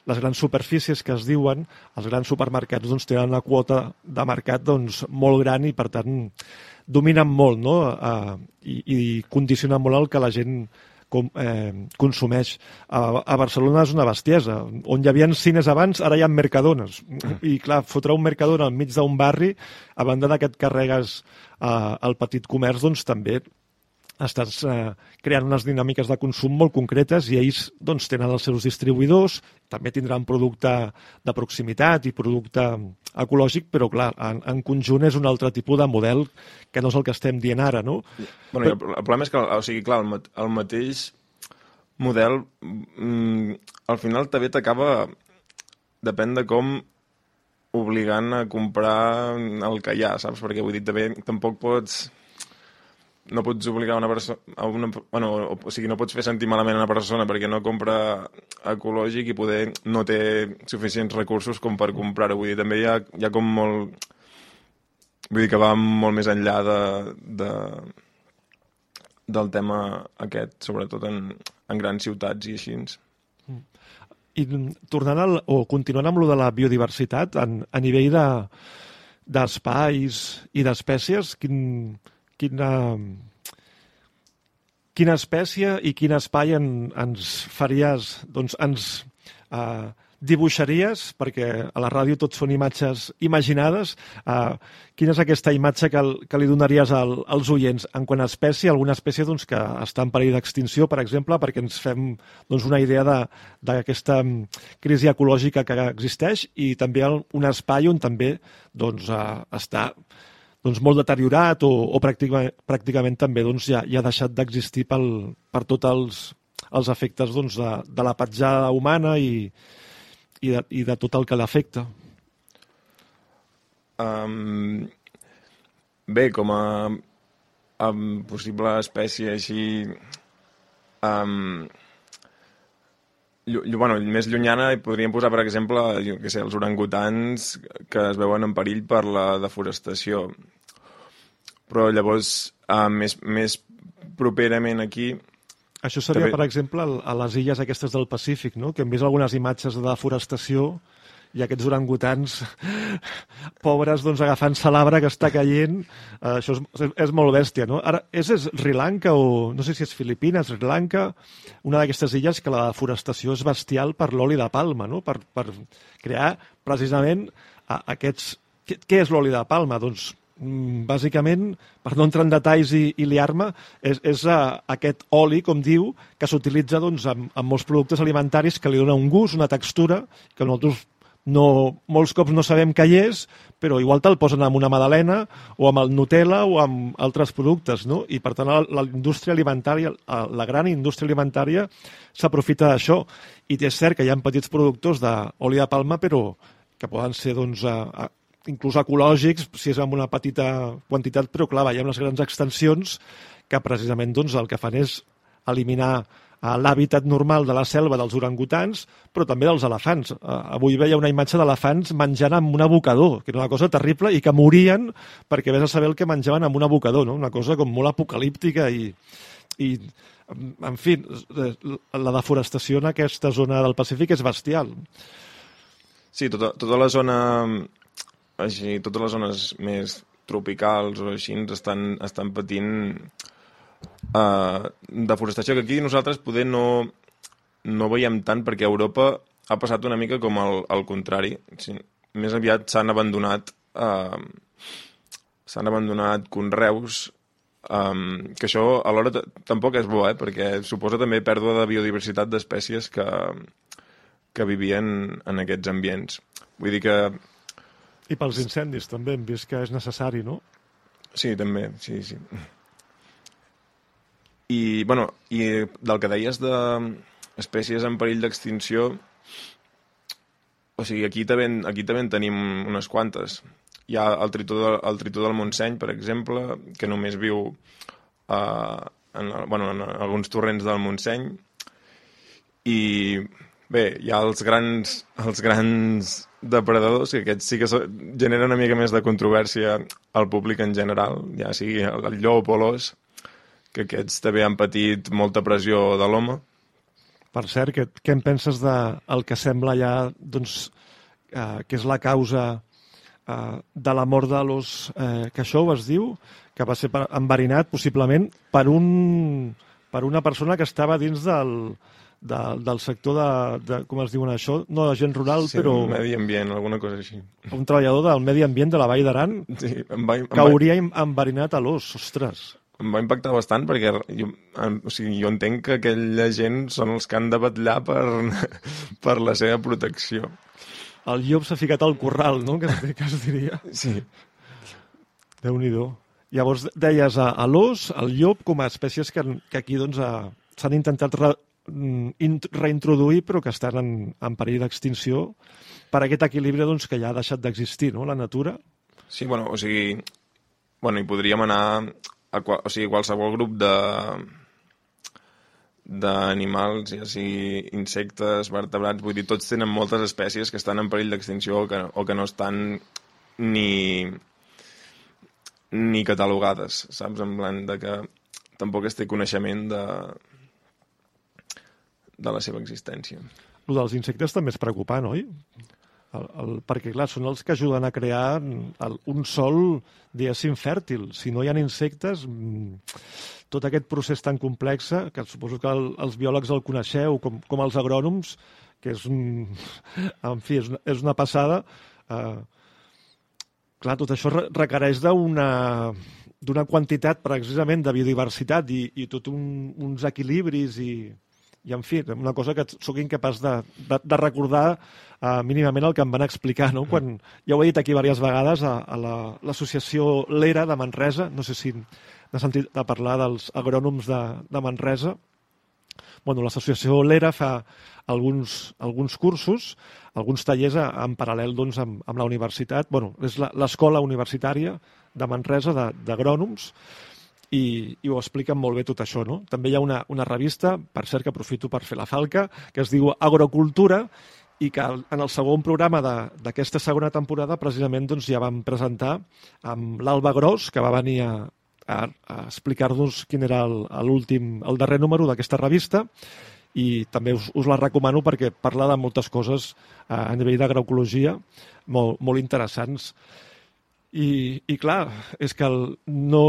Speaker 1: les grans superfícies que es diuen, els grans supermercats doncs, tenen una quota de mercat doncs, molt gran i, per tant, dominen molt no? uh, i, i condicionen molt el que la gent com, eh, consumeix. A, a Barcelona és una bestiesa. On hi havia cines abans, ara hi ha mercadones. I, clar, fotre un mercadona al mig d'un barri, a banda de que et carregues eh, el petit comerç, doncs també estàs eh, creant unes dinàmiques de consum molt concretes i ells doncs, tenen els seus distribuïdors, també tindran producte de proximitat i producte ecològic, però clar, en, en conjunt és un altre tipus de model que no és el que estem dient ara, no?
Speaker 2: Bueno, però... el, problema és que, o sigui, clar, el, el mateix model mm, al final també t'acaba depèn de com obligant a comprar el que hi ha, saps? Perquè vull dir, també tampoc pots no pots obligar una persona una, bueno, o, sigui, no pots fer sentir malament una persona perquè no compra ecològic i poder no té suficients recursos com per comprar-ho. Vull dir, també hi ha, hi ha com molt... Vull dir que va molt més enllà de, de, del tema aquest, sobretot en, en grans ciutats i així.
Speaker 1: I tornant al, o continuant amb lo de la biodiversitat, en, a nivell de i d'espècies, quin, quina, quina espècie i quin espai en, ens faries, doncs ens eh, dibuixaries, perquè a la ràdio tot són imatges imaginades, eh, quina és aquesta imatge que, el, que li donaries al, als oients en quant a espècie, alguna espècie doncs, que està en perill d'extinció, per exemple, perquè ens fem doncs, una idea d'aquesta crisi ecològica que existeix i també un espai on també doncs, eh, està doncs, molt deteriorat o, o pràcticament, pràcticament també doncs, ja, ja ha deixat d'existir per tots els, els efectes doncs, de, de la petjada humana i, i, de, i de tot el que l'afecta.
Speaker 2: Um, bé, com a, a possible espècie així... Um, bueno, més llunyana hi podríem posar, per exemple, jo què sé, els orangutans que es veuen en perill per la deforestació. Però llavors, uh, més, més properament aquí...
Speaker 1: Això seria, també... per exemple, a les illes aquestes del Pacífic, no? que hem vist algunes imatges de deforestació i aquests orangutans pobres doncs, agafant-se l'arbre que està caient uh, això és, és molt bèstia no? ara, és Sri Lanka o no sé si és Filipines, Sri Lanka una d'aquestes illes que la deforestació és bestial per l'oli de palma no? per, per crear precisament uh, aquests què, què és l'oli de palma? doncs mm, bàsicament, per no entrar en detalls i, i liar-me, és, és uh, aquest oli, com diu, que s'utilitza doncs, en, en molts productes alimentaris que li dona un gust, una textura, que nosaltres no, molts cops no sabem què hi és, però igual te'l posen amb una madalena o amb el Nutella o amb altres productes, no? I per tant la, la indústria alimentària, la gran indústria alimentària s'aprofita d'això. I és cert que hi ha petits productors d'oli de palma, però que poden ser doncs, a, a, inclús ecològics, si és amb una petita quantitat, però clar, ha unes grans extensions que precisament doncs, el que fan és eliminar a l'hàbitat normal de la selva dels orangutans, però també dels elefants. Uh, avui veia una imatge d'elefants menjant amb un abocador, que era una cosa terrible, i que morien perquè vés a saber el que menjaven amb un abocador, no? una cosa com molt apocalíptica i, i en fi, la deforestació en aquesta zona del Pacífic és bestial.
Speaker 2: Sí, tota, tota la zona així, totes les zones més tropicals o així estan, estan patint uh, deforestació, que aquí nosaltres poder no, no veiem tant perquè Europa ha passat una mica com el, el contrari. Sí, més aviat s'han abandonat uh, s'han abandonat conreus um, que això alhora tampoc és bo, eh, perquè suposa també pèrdua de biodiversitat d'espècies que, que vivien en aquests ambients. Vull dir que...
Speaker 1: I pels incendis també hem vist que és necessari, no?
Speaker 2: Sí, també, sí, sí. I, bueno, i del que deies de espècies en perill d'extinció, o sigui, aquí també, aquí també en tenim unes quantes. Hi ha el tritó, de, el tritó del Montseny, per exemple, que només viu uh, en, bueno, en alguns torrents del Montseny, i bé, hi ha els grans, els grans depredadors, que aquests sí que generen una mica més de controvèrsia al públic en general, ja sigui el llop o l'os, que aquests també han patit molta pressió de l'home.
Speaker 1: Per cert, què, què en penses de el que sembla ja, doncs, eh, que és la causa eh, de la mort de l'os eh, Cachou, es diu, que va ser enverinat possiblement per, un, per una persona que estava dins del, de, del sector de, de, com es diuen això, no de gent rural,
Speaker 2: sí,
Speaker 1: però...
Speaker 2: medi ambient, alguna cosa així.
Speaker 1: Un treballador del medi ambient de la Vall d'Aran
Speaker 2: sí, em
Speaker 1: que hauria enverinat a l'os, ostres
Speaker 2: em va impactar bastant perquè jo, o sigui, jo entenc que aquella gent són els que han de batllar per, *laughs* per la seva protecció.
Speaker 1: El llop s'ha ficat al corral, no?, que, que es diria. *laughs*
Speaker 2: Sí.
Speaker 1: Déu-n'hi-do. Llavors deies a, a l'os, al llop, com a espècies que, que aquí doncs, s'han intentat re, mm, reintroduir però que estan en, en perill d'extinció per aquest equilibri doncs, que ja ha deixat d'existir, no?, la natura.
Speaker 2: Sí, bueno, o sigui, bueno, hi podríem anar a qual, o sigui, qualsevol grup de d'animals, ja sigui insectes, vertebrats, vull dir, tots tenen moltes espècies que estan en perill d'extinció o, que, o que no estan ni ni catalogades, saps? En plan de que tampoc es té coneixement de, de la seva existència.
Speaker 1: El dels insectes també és preocupant, oi? El, el, perquè, clar, són els que ajuden a crear el, un sol, diguéssim, fèrtil. Si no hi ha insectes, mm, tot aquest procés tan complex, que suposo que el, els biòlegs el coneixeu, com, com els agrònoms, que és, un, *laughs* en fi, és una, és una passada, eh, clar, tot això requereix d'una d'una quantitat precisament de biodiversitat i, i tot un, uns equilibris i, i en fi, una cosa que sóc incapaç de, de, de recordar uh, mínimament el que em van explicar, no? Quan, ja ho he dit aquí diverses vegades a, a l'associació la, l'ERA de Manresa, no sé si n'ha sentit de parlar dels agrònoms de, de Manresa, bueno, l'associació L'ERA fa alguns, alguns cursos, alguns tallers en paral·lel doncs, amb, amb la universitat. Bueno, és l'escola universitària de Manresa d'agrònoms i, i ho expliquen molt bé tot això. No? També hi ha una, una revista, per cert que aprofito per fer la falca, que es diu Agrocultura, i que en el segon programa d'aquesta segona temporada precisament doncs, ja vam presentar amb l'Alba Gros, que va venir a, a, a explicar-nos quin era l'últim, el, el darrer número d'aquesta revista, i també us, us la recomano perquè parla de moltes coses eh, a nivell d'agroecologia molt, molt interessants. I, I clar, és que el, no...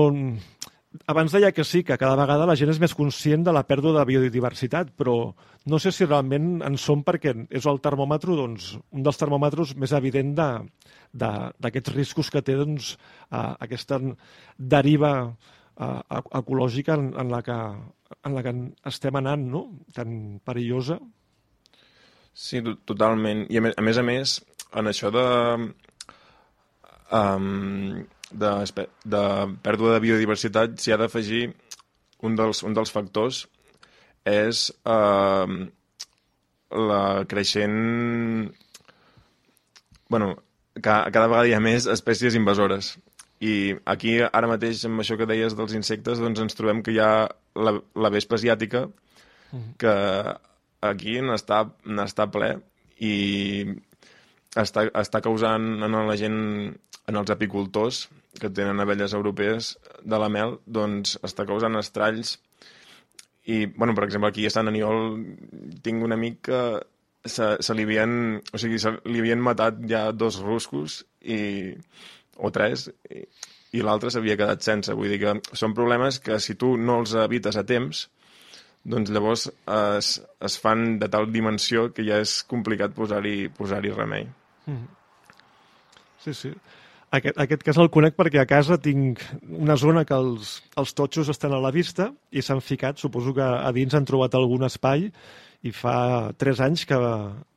Speaker 1: Abans deia que sí, que cada vegada la gent és més conscient de la pèrdua de biodiversitat, però no sé si realment en som perquè és el termòmetre, doncs, un dels termòmetres més evident d'aquests riscos que té doncs, aquesta deriva ecològica en, en, la que, en la que estem anant, no? tan perillosa.
Speaker 2: Sí, totalment. I a més, a més en això de, um, de, de pèrdua de biodiversitat s'hi ha d'afegir un, dels, un dels factors és uh, la creixent... bueno, cada, cada vegada hi ha més espècies invasores. I aquí, ara mateix, amb això que deies dels insectes, doncs ens trobem que hi ha la, la vespa asiàtica, mm-hmm. que aquí n'està ple i està, està causant en la gent, en els apicultors que tenen abelles europees de la mel, doncs està causant estralls i, bueno, per exemple, aquí a Sant Aniol tinc un amic que se, se li havien, o sigui, se li havien matat ja dos ruscos i, o tres i, i l'altre s'havia quedat sense. Vull dir que són problemes que si tu no els evites a temps, doncs llavors es, es fan de tal dimensió que ja és complicat posar-hi posar, remei. Mm.
Speaker 1: Sí, sí. Aquest, aquest cas el conec perquè a casa tinc una zona que els, els totxos estan a la vista i s'han ficat, suposo que a dins han trobat algun espai i fa tres anys que,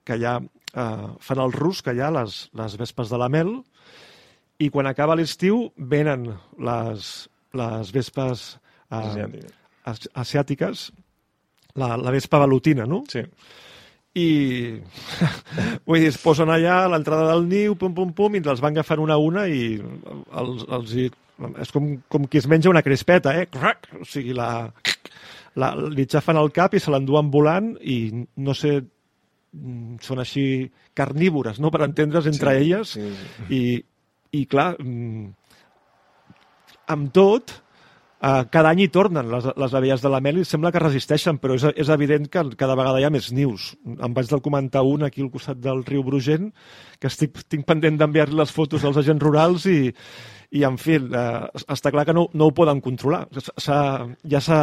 Speaker 1: que ja eh, fan el rus, que hi ha les, les vespes de la mel, i quan acaba l'estiu venen les, les vespes eh, asiàtiques, la, la vespa velutina, no?
Speaker 2: Sí.
Speaker 1: I *laughs* vull dir, es posen allà a l'entrada del niu, pum, pum, pum, i els van agafant una a una i els, els hi, és com, com qui es menja una crispeta, eh? O sigui, la, la, li xafen el cap i se l'enduen volant i no sé, són així carnívores, no?, per entendre's entre sí, elles, sí, sí. i i clar, mm, amb tot, eh, cada any hi tornen les, les abelles de la mel i sembla que resisteixen, però és, és evident que cada vegada hi ha més nius. Em vaig del comentar un aquí al costat del riu Brugent, que estic, tinc pendent d'enviar les fotos als agents rurals i, i en fi, eh, està clar que no, no ho poden controlar. ja s'ha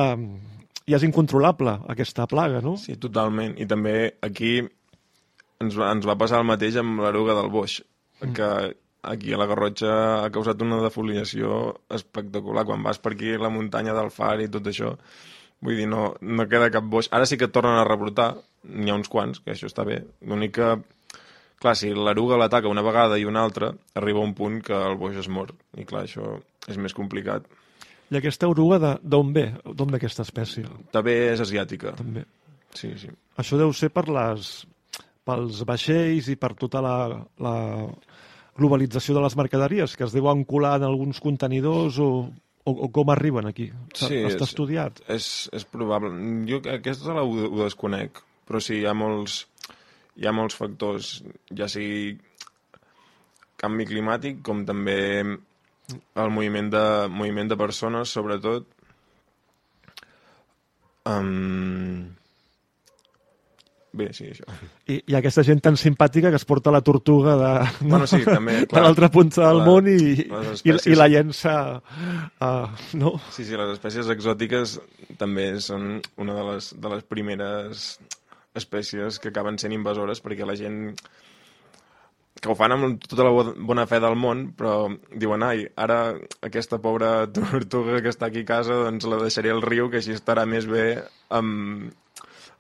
Speaker 1: ja és incontrolable aquesta plaga, no?
Speaker 2: Sí, totalment. I també aquí ens, ens va passar el mateix amb l'eruga del boix, mm. que aquí a la Garrotxa ha causat una defoliació espectacular. Quan vas per aquí, la muntanya del Far i tot això, vull dir, no, no queda cap boix. Ara sí que tornen a rebrotar, n'hi ha uns quants, que això està bé. L'únic que, clar, si l'eruga l'ataca una vegada i una altra, arriba un punt que el boix es mor. I clar, això és més complicat.
Speaker 1: I aquesta oruga d'on ve? D'on ve aquesta espècie?
Speaker 2: També és asiàtica.
Speaker 1: També.
Speaker 2: Sí, sí.
Speaker 1: Això deu ser per les, pels vaixells i per tota la, la globalització de les mercaderies, que es deuen colar en alguns contenidors o, o, o com arriben aquí?
Speaker 2: Sí,
Speaker 1: Està estudiat?
Speaker 2: És, és probable. Jo aquesta la ho, ho desconec, però sí, hi ha molts, hi ha molts factors, ja sigui canvi climàtic, com també el moviment de, moviment de persones, sobretot. Um... Bé, sí, això.
Speaker 1: I, I aquesta gent tan simpàtica que es porta la tortuga de, no?
Speaker 2: Bueno, sí, també, *laughs*
Speaker 1: de l'altra punta del
Speaker 2: La-
Speaker 1: món i,
Speaker 2: les
Speaker 1: i,
Speaker 2: espècies-
Speaker 1: i la llença uh, no?
Speaker 2: Sí, sí, les espècies exòtiques també són una de les, de les primeres espècies que acaben sent invasores perquè la gent que ho fan amb tota la bo- bona fe del món, però diuen, ai, ara aquesta pobra *laughs* tortuga que està aquí a casa, doncs la deixaré al riu, que així estarà més bé amb,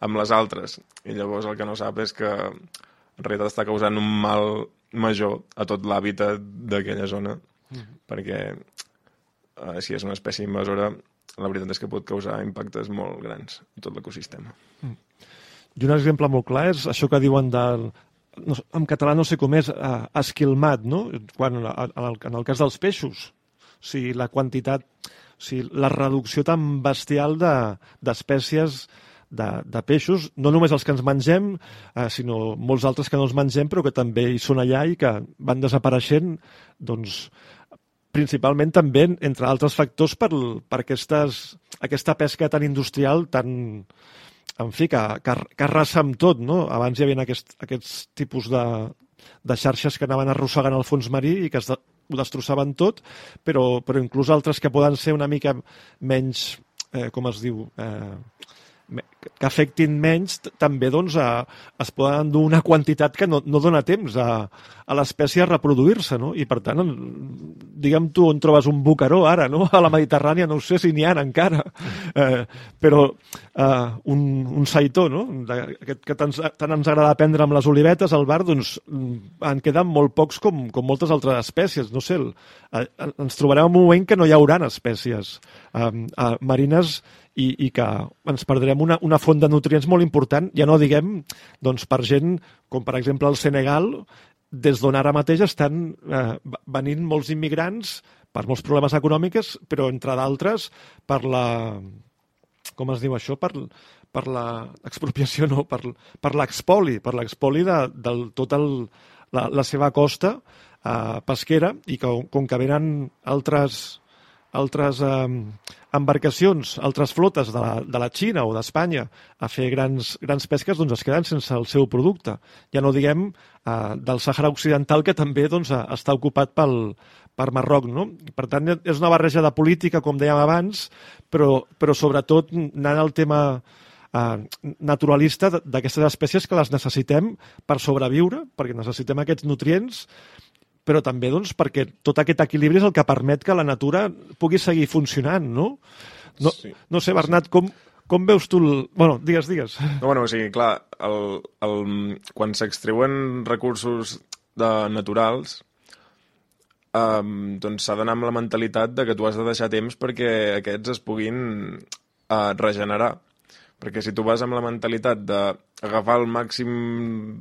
Speaker 2: amb les altres. I llavors el que no sap és que en realitat està causant un mal major a tot l'hàbitat d'aquella zona, perquè eh, si és una espècie invasora, la veritat és que pot causar impactes molt grans a tot l'ecosistema.
Speaker 1: I un exemple molt clar és això que diuen del... No, en català no sé com és, uh, esquilmat, no? Quan, en, el, en el cas dels peixos, o sigui, la quantitat, o sigui, la reducció tan bestial de- d'espècies de, de peixos, no només els que ens mengem, eh, sinó molts altres que no els mengem, però que també hi són allà i que van desapareixent, doncs, principalment també, entre altres factors, per, per aquestes, aquesta pesca tan industrial, tan, en fi, que, que, que arrasa amb tot, no? Abans hi havia aquest, aquests tipus de, de xarxes que anaven arrossegant el fons marí i que es de, ho destrossaven tot, però, però inclús altres que poden ser una mica menys, eh, com es diu, eh, que afectin menys, també doncs, a, es poden endur una quantitat que no, no dona temps a, a l'espècie a reproduir-se, no? I per tant, digue'm tu on trobes un bucaró ara, no? A la Mediterrània no sé si n'hi ha encara, eh, però eh, un, un saitó, no? Aquest que tant, tant ens agrada prendre amb les olivetes al bar, doncs en queden molt pocs com, com moltes altres espècies, no sé, el, eh, ens trobarem en un moment que no hi haurà espècies eh, eh, marines i, i que ens perdrem una, una font de nutrients molt important, ja no diguem doncs, per gent com per exemple el Senegal, des d'on ara mateix estan eh, venint molts immigrants per molts problemes econòmics, però entre d'altres per la... com es diu això? Per, per la expropiació, no, per, per l'expoli, per l'expoli de, del tot el, la, la seva costa eh, pesquera i que, com que venen altres altres eh, embarcacions, altres flotes de la, de la Xina o d'Espanya a fer grans, grans pesques, doncs es queden sense el seu producte. Ja no diguem eh, del Sàhara Occidental, que també doncs, eh, està ocupat pel, per Marroc. No? Per tant, és una barreja de política, com dèiem abans, però, però sobretot anant al tema eh, naturalista d'aquestes espècies que les necessitem per sobreviure, perquè necessitem aquests nutrients, però també doncs, perquè tot aquest equilibri és el que permet que la natura pugui seguir funcionant, no? No,
Speaker 2: Sí.
Speaker 1: no sé, Bernat, com, com veus tu... El... Bueno, digues, digues.
Speaker 2: No, bueno, o sigui, clar, el, el, quan s'extreuen recursos de, naturals, um, doncs s'ha d'anar amb la mentalitat de que tu has de deixar temps perquè aquests es puguin uh, regenerar. Perquè si tu vas amb la mentalitat d'agafar el màxim,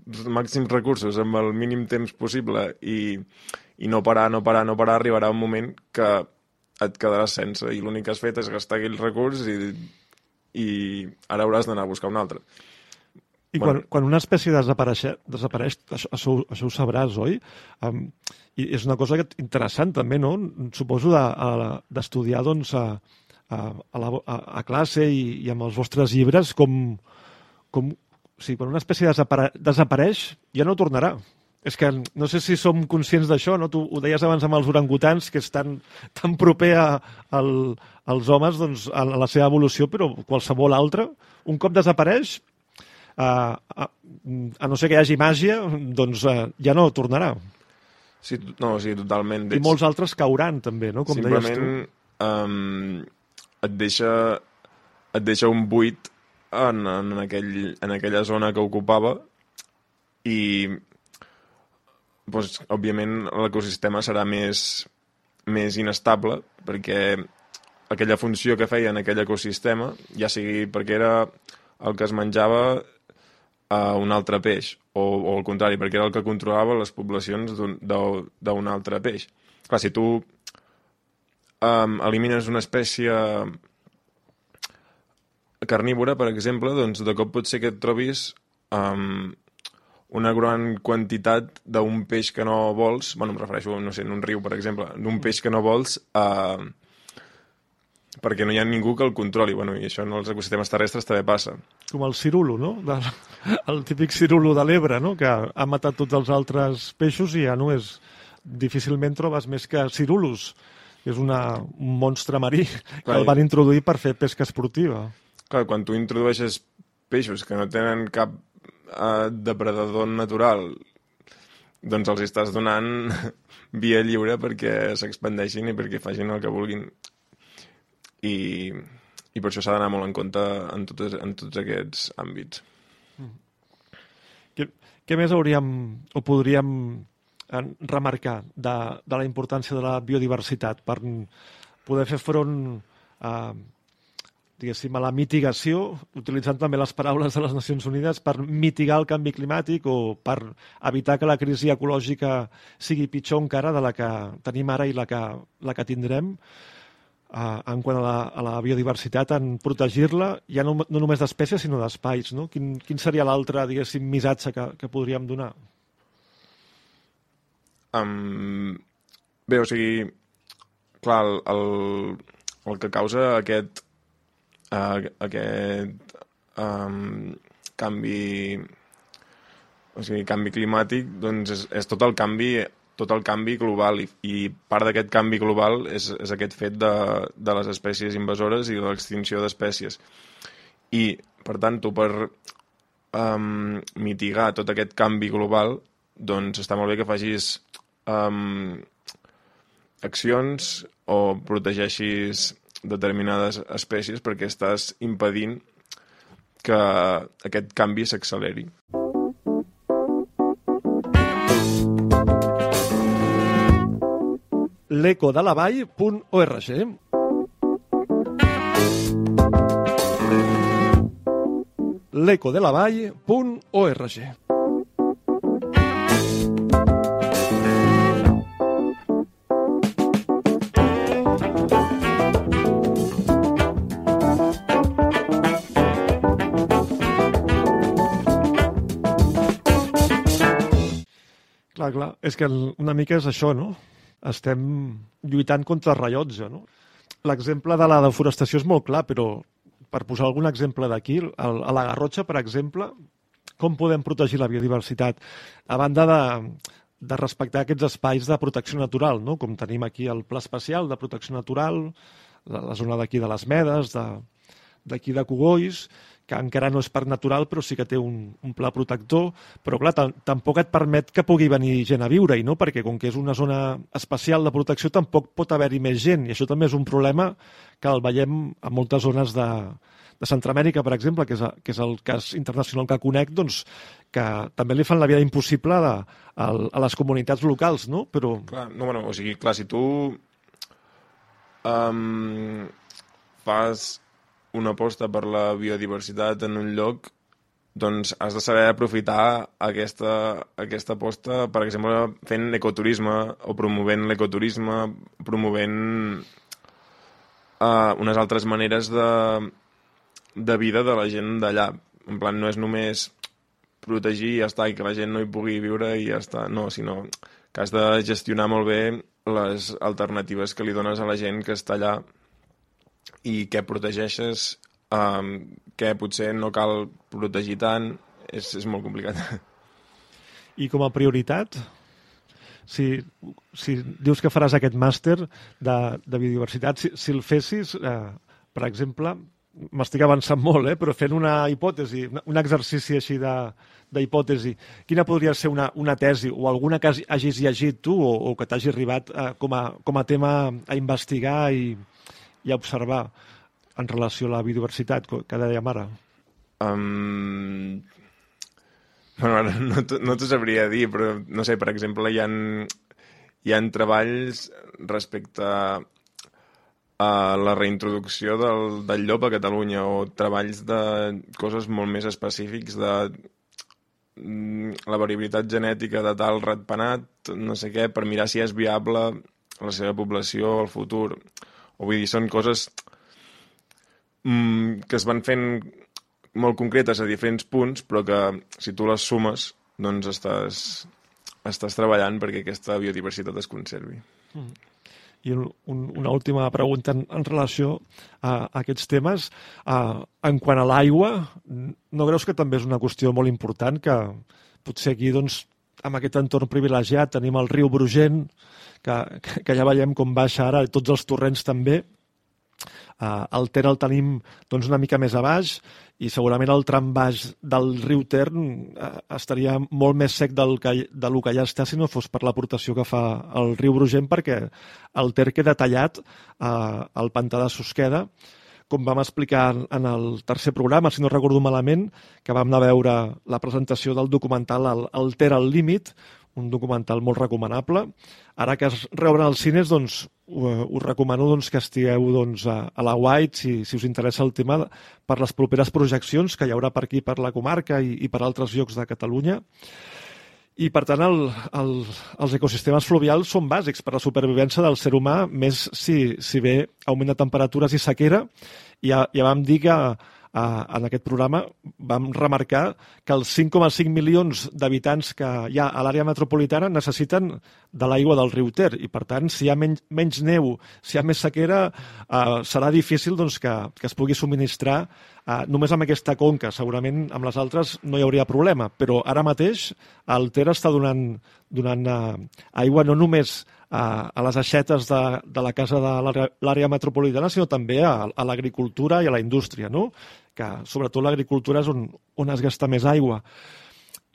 Speaker 2: els màxims recursos amb el mínim temps possible i, i no parar, no parar, no parar, arribarà un moment que et quedaràs sense i l'únic que has fet és gastar aquell recurs i, i ara hauràs d'anar a buscar un altre.
Speaker 1: I
Speaker 2: Bueno.
Speaker 1: quan, quan una espècie desapareix, desapareix això, això, ho- això ho sabràs, oi? Um, I és una cosa que, interessant també, no? Suposo de- a- d'estudiar doncs, a, a, a, la, a, a classe i, i amb els vostres llibres com, com o sigui, quan una espècie desapare, desapareix ja no tornarà. És que no sé si som conscients d'això, no? Tu ho deies abans amb els orangutans, que és tan, tan proper a, al, als homes doncs, a la seva evolució, però qualsevol altre, un cop desapareix, a, a, a no ser que hi hagi màgia, doncs uh, ja no tornarà.
Speaker 2: Sí, no, sí, totalment.
Speaker 1: I molts altres cauran, també, no? Com deies tu.
Speaker 2: Simplement um, et, deixa, et deixa un buit en, en, aquell, en aquella zona que ocupava i doncs, òbviament l'ecosistema serà més, més inestable perquè aquella funció que feia en aquell ecosistema, ja sigui perquè era el que es menjava a un altre peix, o, o al contrari, perquè era el que controlava les poblacions d'un altre peix. Clar, si tu um, elimines una espècie carnívora, per exemple, doncs de cop pot ser que et trobis um, una gran quantitat d'un peix que no vols, bueno, em refereixo, no sé, en un riu, per exemple, d'un peix que no vols, uh, perquè no hi ha ningú que el controli. Bueno, I això en els ecosistemes terrestres també passa.
Speaker 1: Com el cirulo, no? De, el típic cirulo de l'Ebre, no? Que ha matat tots els altres peixos i ja no és... Difícilment trobes més que cirulos. És una, un monstre marí Clar, *laughs* que el van introduir per fer pesca esportiva.
Speaker 2: Clar, quan tu introdueixes peixos que no tenen cap uh, depredador natural, doncs els estàs donant *laughs* via lliure perquè s'expandeixin i perquè facin el que vulguin i, i per això s'ha d'anar molt en compte en, totes, en tots aquests àmbits. Mm.
Speaker 1: Què, què més hauríem o podríem eh, remarcar de, de la importància de la biodiversitat per poder fer front a, diguéssim, a la mitigació, utilitzant també les paraules de les Nacions Unides, per mitigar el canvi climàtic o per evitar que la crisi ecològica sigui pitjor encara de la que tenim ara i la que, la que tindrem uh, en quant a la, a la biodiversitat, en protegir-la, ja no, no només d'espècies, sinó d'espais. No? Quin, quin seria l'altre, diguéssim, missatge que, que podríem donar?
Speaker 2: Um, bé, o sigui, clar, el, el, el que causa aquest, uh, aquest um, canvi o sigui, canvi climàtic doncs és, és tot el canvi tot el canvi global i, i part d'aquest canvi global és, és aquest fet de, de les espècies invasores i de l'extinció d'espècies. I, per tant, tu per um, mitigar tot aquest canvi global, doncs està molt bé que facis um, accions o protegeixis determinades espècies perquè estàs impedint que aquest canvi s'acceleri.
Speaker 1: l'ecodelavall.org. l'ecodelavall.org. Clar, és que una mica és això, no? estem lluitant contra el rellotge. No? L'exemple de la deforestació és molt clar, però per posar algun exemple d'aquí, a la Garrotxa, per exemple, com podem protegir la biodiversitat? A banda de, de respectar aquests espais de protecció natural, no? com tenim aquí el Pla Especial de Protecció Natural, la, la zona d'aquí de les Medes, d'aquí de, de Cogolls, que encara no és parc natural, però sí que té un, un pla protector, però clar, tampoc et permet que pugui venir gent a viure-hi, no? perquè com que és una zona especial de protecció tampoc pot haver-hi més gent, i això també és un problema que el veiem a moltes zones de, de Centroamèrica, per exemple, que és, a, que és el cas internacional que conec, doncs, que també li fan la vida impossible de, a, a les comunitats locals, no? Però...
Speaker 2: Clar, no, bueno, o sigui, clar, si tu um, fas una aposta per la biodiversitat en un lloc, doncs has de saber aprofitar aquesta, aquesta aposta, per exemple, fent ecoturisme o promovent l'ecoturisme, promovent uh, unes altres maneres de, de vida de la gent d'allà. En plan, no és només protegir i ja està, i que la gent no hi pugui viure i ja està. No, sinó que has de gestionar molt bé les alternatives que li dones a la gent que està allà i què protegeixes, um, què potser no cal protegir tant, és, és molt complicat.
Speaker 1: I com a prioritat, si, si dius que faràs aquest màster de, de biodiversitat, si, si el fessis, eh, per exemple, m'estic avançant molt, eh, però fent una hipòtesi, un exercici així de, d'hipòtesi, quina podria ser una, una tesi o alguna que hagis llegit tu o, o que t'hagi arribat eh, com, a, com a tema a investigar i, i a observar en relació a la biodiversitat que dèiem ara? Um...
Speaker 2: Bueno, ara no no sabria dir, però no sé, per exemple, hi ha, hi ha treballs respecte uh, la reintroducció del, del llop a Catalunya o treballs de coses molt més específics de mm, la variabilitat genètica de tal ratpenat, no sé què, per mirar si és viable la seva població al futur. O vull dir, són coses mm, que es van fent molt concretes a diferents punts, però que si tu les sumes, doncs estàs, estàs treballant perquè aquesta biodiversitat es conservi. Mm.
Speaker 1: I un, una última pregunta en, en relació a, a aquests temes. Uh, en quant a l'aigua, no creus que també és una qüestió molt important que potser aquí, doncs, amb aquest entorn privilegiat, tenim el riu Brugent, que, que ja veiem com baixa ara, tots els torrents també, Uh, el Ter el tenim doncs, una mica més a baix i segurament el tram baix del riu Ter uh, estaria molt més sec del que, de lo que ja està si no fos per l'aportació que fa el riu Brugent perquè el Ter queda tallat uh, al pantà de Susqueda com vam explicar en el tercer programa, si no recordo malament, que vam anar a veure la presentació del documental El, el Ter al límit, un documental molt recomanable. Ara que es reobren els cines, doncs, us recomano doncs, que estigueu doncs, a, a la White, si, si us interessa el tema, per les properes projeccions que hi haurà per aquí, per la comarca i, i per altres llocs de Catalunya. I, per tant, el, el, els ecosistemes fluvials són bàsics per a la supervivència del ser humà, més si, si ve augment de temperatures i sequera. Ja, ja vam dir que en aquest programa vam remarcar que els 5,5 milions d'habitants que hi ha a l'àrea metropolitana necessiten de l'aigua del riu Ter. I, per tant, si hi ha menys, menys neu, si hi ha més sequera, eh, serà difícil doncs, que, que es pugui subministrar eh, només amb aquesta conca. Segurament amb les altres no hi hauria problema, però ara mateix el Ter està donant, donant eh, aigua no només a, a les aixetes de, de la casa de l'àrea metropolitana, sinó també a, a l'agricultura i a la indústria, no? que sobretot l'agricultura és on, on es gasta més aigua.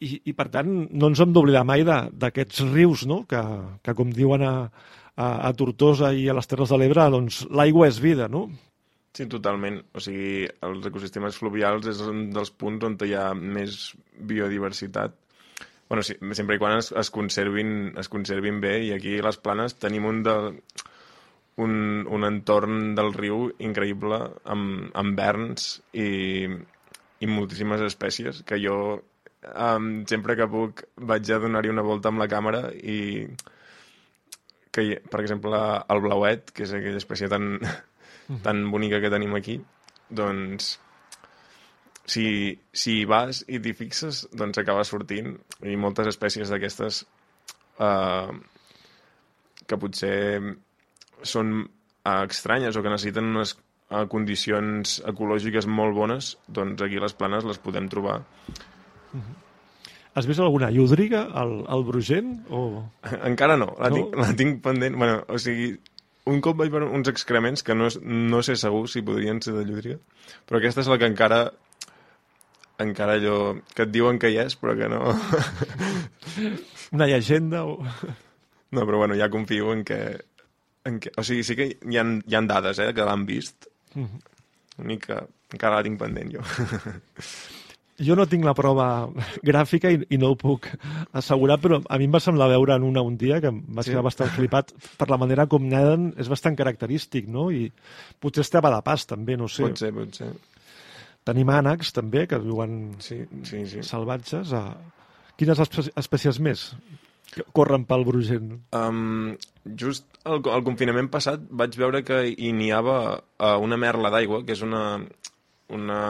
Speaker 1: I, i per tant, no ens hem d'oblidar mai d'aquests rius, no? que, que com diuen a, a, a Tortosa i a les Terres de l'Ebre, doncs l'aigua és vida, no?
Speaker 2: Sí, totalment. O sigui, els ecosistemes fluvials és un dels punts on hi ha més biodiversitat bueno, sí, sempre i quan es, es, conservin, es conservin bé i aquí les planes tenim un, de, un, un entorn del riu increïble amb, amb verns i, i moltíssimes espècies que jo um, sempre que puc vaig a donar-hi una volta amb la càmera i que, per exemple, el blauet, que és aquella espècie tan, tan bonica que tenim aquí, doncs si, si hi vas i t'hi fixes, doncs acaba sortint i moltes espècies d'aquestes eh, que potser són eh, estranyes o que necessiten unes eh, condicions ecològiques molt bones, doncs aquí les planes les podem trobar.
Speaker 1: Has vist alguna llúdriga al, al Brugent? O... *laughs*
Speaker 2: Encara no, la, no? Tinc, la tinc pendent. Bueno, o sigui, un cop vaig veure uns excrements que no, no sé segur si podrien ser de llúdriga, però aquesta és la que encara encara allò que et diuen que hi és, però que no... *laughs*
Speaker 1: Una llegenda o...
Speaker 2: No, però bueno, ja confio en que... En que o sigui, sí que hi ha, hi ha dades, eh, que l'han vist. Mm -hmm. L'únic encara la tinc pendent, jo. *laughs*
Speaker 1: Jo no tinc la prova gràfica i, i no ho puc assegurar, però a mi em va semblar veure en una un dia que em va ser sí. bastant flipat per la manera com naden, és bastant característic, no? I potser estava de pas, també, no sé.
Speaker 2: Pot ser, pot ser.
Speaker 1: Tenim ànecs, també, que viuen
Speaker 2: sí, sí, sí.
Speaker 1: salvatges. Uh, quines espècies més corren pel Brugent?
Speaker 2: Um, just al, al confinament passat vaig veure que hi niava uh, una merla d'aigua, que és una... una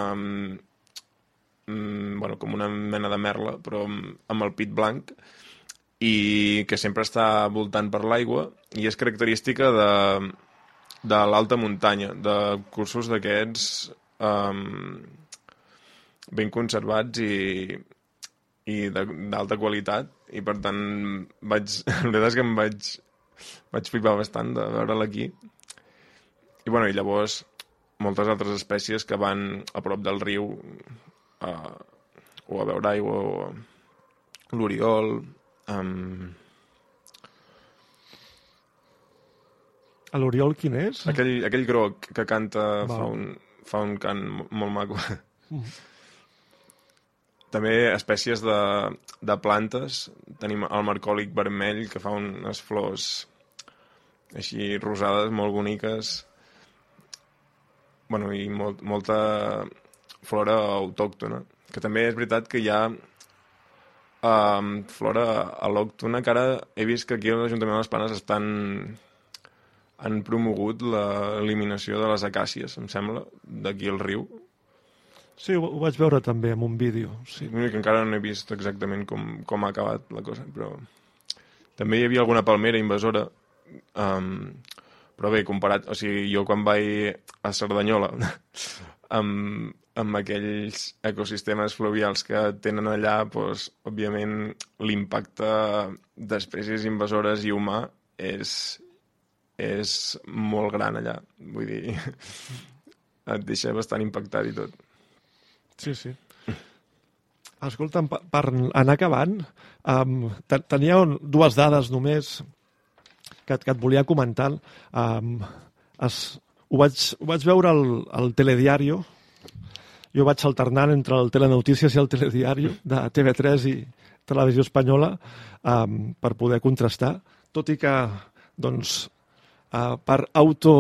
Speaker 2: um, bueno, com una mena de merla, però amb, amb el pit blanc, i que sempre està voltant per l'aigua, i és característica de, de l'alta muntanya, de cursos d'aquests um, ben conservats i, i d'alta qualitat i per tant vaig, *laughs* la veritat és que em vaig, vaig flipar bastant de veure'l aquí. I bueno, i llavors moltes altres espècies que van a prop del riu a, o a veure aigua o l'oriol um...
Speaker 1: l'oriol quin és?
Speaker 2: Aquell, aquell groc que canta Val. fa un, fa un cant molt maco. Mm. També espècies de, de plantes. Tenim el marcòlic vermell, que fa unes flors així rosades, molt boniques. bueno, i molt, molta flora autòctona, que també és veritat que hi ha um, flora al·lòctona, que ara he vist que aquí a l'Ajuntament de les Planes estan han promogut l'eliminació de les acàcies, em sembla, d'aquí al riu.
Speaker 1: Sí, ho, ho vaig veure també en un vídeo. Sí.
Speaker 2: L'únic que encara no he vist exactament com, com ha acabat la cosa, però també hi havia alguna palmera invasora, um, però bé, comparat... O sigui, jo quan vaig a Cerdanyola, *laughs* amb, amb aquells ecosistemes fluvials que tenen allà, doncs, òbviament, l'impacte d'espècies invasores i humà és, és molt gran allà. Vull dir, *laughs* et deixa bastant impactat i tot.
Speaker 1: Sí, sí. Escolta'm, per, anar acabant, um, tenia dues dades només que, que et volia comentar. Um, es, ho, vaig, ho vaig veure al, al telediario, jo vaig alternant entre el Telenotícies i el telediario de TV3 i Televisió Espanyola um, per poder contrastar, tot i que doncs, uh, per auto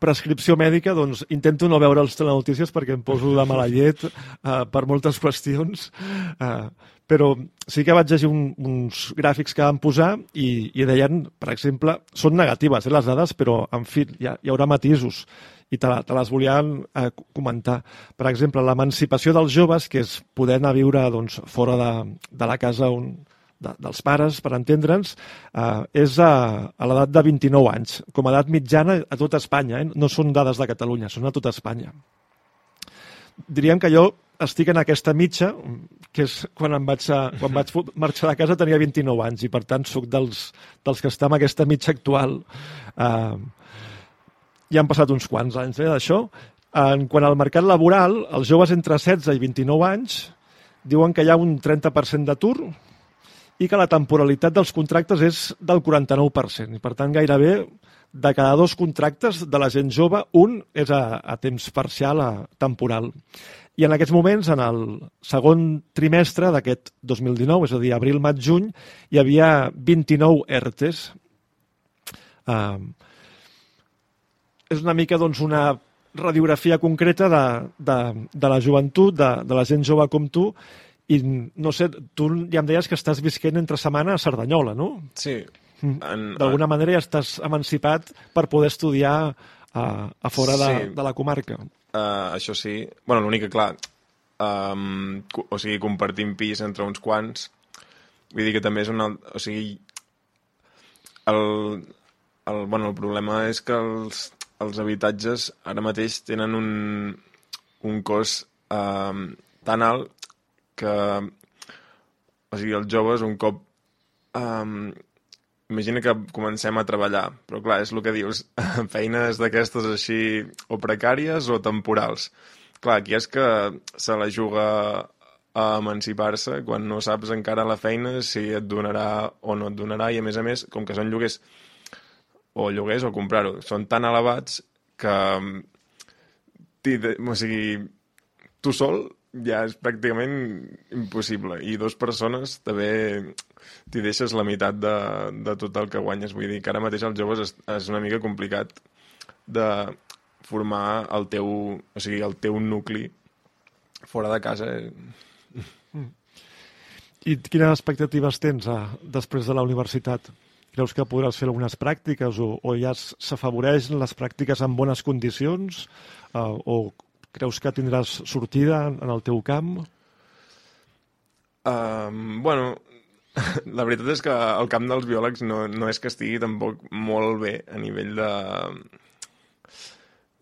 Speaker 1: prescripció mèdica, doncs intento no veure els telenotícies perquè em poso de mala llet uh, per moltes qüestions, uh, però sí que vaig llegir un, uns gràfics que van posar i, i deien, per exemple, són negatives eh, les dades, però en fi, hi, ha, hi haurà matisos i te, te les volia eh, comentar. Per exemple, l'emancipació dels joves, que és poder anar a viure doncs, fora de, de la casa on, de, dels pares, per entendre'ns, eh, és a, a l'edat de 29 anys, com a edat mitjana a tota Espanya, eh? no són dades de Catalunya, són a tota Espanya. Diríem que jo estic en aquesta mitja, que és quan, em vaig, a, quan vaig marxar de casa tenia 29 anys i per tant sóc dels, dels que està en aquesta mitja actual. Eh, ja han passat uns quants anys eh, d'això. En quant al mercat laboral, els joves entre 16 i 29 anys diuen que hi ha un 30% d'atur, i que la temporalitat dels contractes és del 49%. I, per tant, gairebé de cada dos contractes de la gent jove, un és a, a temps parcial, a temporal. I en aquests moments, en el segon trimestre d'aquest 2019, és a dir, abril, maig, juny, hi havia 29 ERTES. Uh, és una mica doncs, una radiografia concreta de, de, de la joventut, de, de la gent jove com tu, i no sé, tu ja em deies que estàs visquent entre setmana a Cerdanyola, no?
Speaker 2: Sí.
Speaker 1: Mm. D'alguna manera ja estàs emancipat per poder estudiar a, a fora de, sí. de la comarca.
Speaker 2: Uh, això sí. bueno, l'únic que, clar, um, o sigui, compartim pis entre uns quants, vull dir que també és una... O sigui, el, el, bueno, el problema és que els, els habitatges ara mateix tenen un, un cost um, tan alt que o sigui, els joves un cop um, imagina que comencem a treballar, però clar, és el que dius, *laughs* feines d'aquestes així o precàries o temporals. Clar, aquí és que se la juga a emancipar-se quan no saps encara la feina si et donarà o no et donarà i a més a més, com que són lloguers o lloguers o comprar-ho, són tan elevats que o sigui, tu sol ja és pràcticament impossible. I dues persones també t'hi deixes la meitat de, de tot el que guanyes. Vull dir que ara mateix els joves és, és una mica complicat de formar el teu, o sigui, el teu nucli fora de casa.
Speaker 1: I quines expectatives tens a, ah, després de la universitat? Creus que podràs fer algunes pràctiques o, o ja s'afavoreixen les pràctiques en bones condicions? Uh, o Creus que tindràs sortida en el teu camp?
Speaker 2: Um, bueno, *laughs* la veritat és que el camp dels biòlegs no, no és que estigui tampoc molt bé a nivell de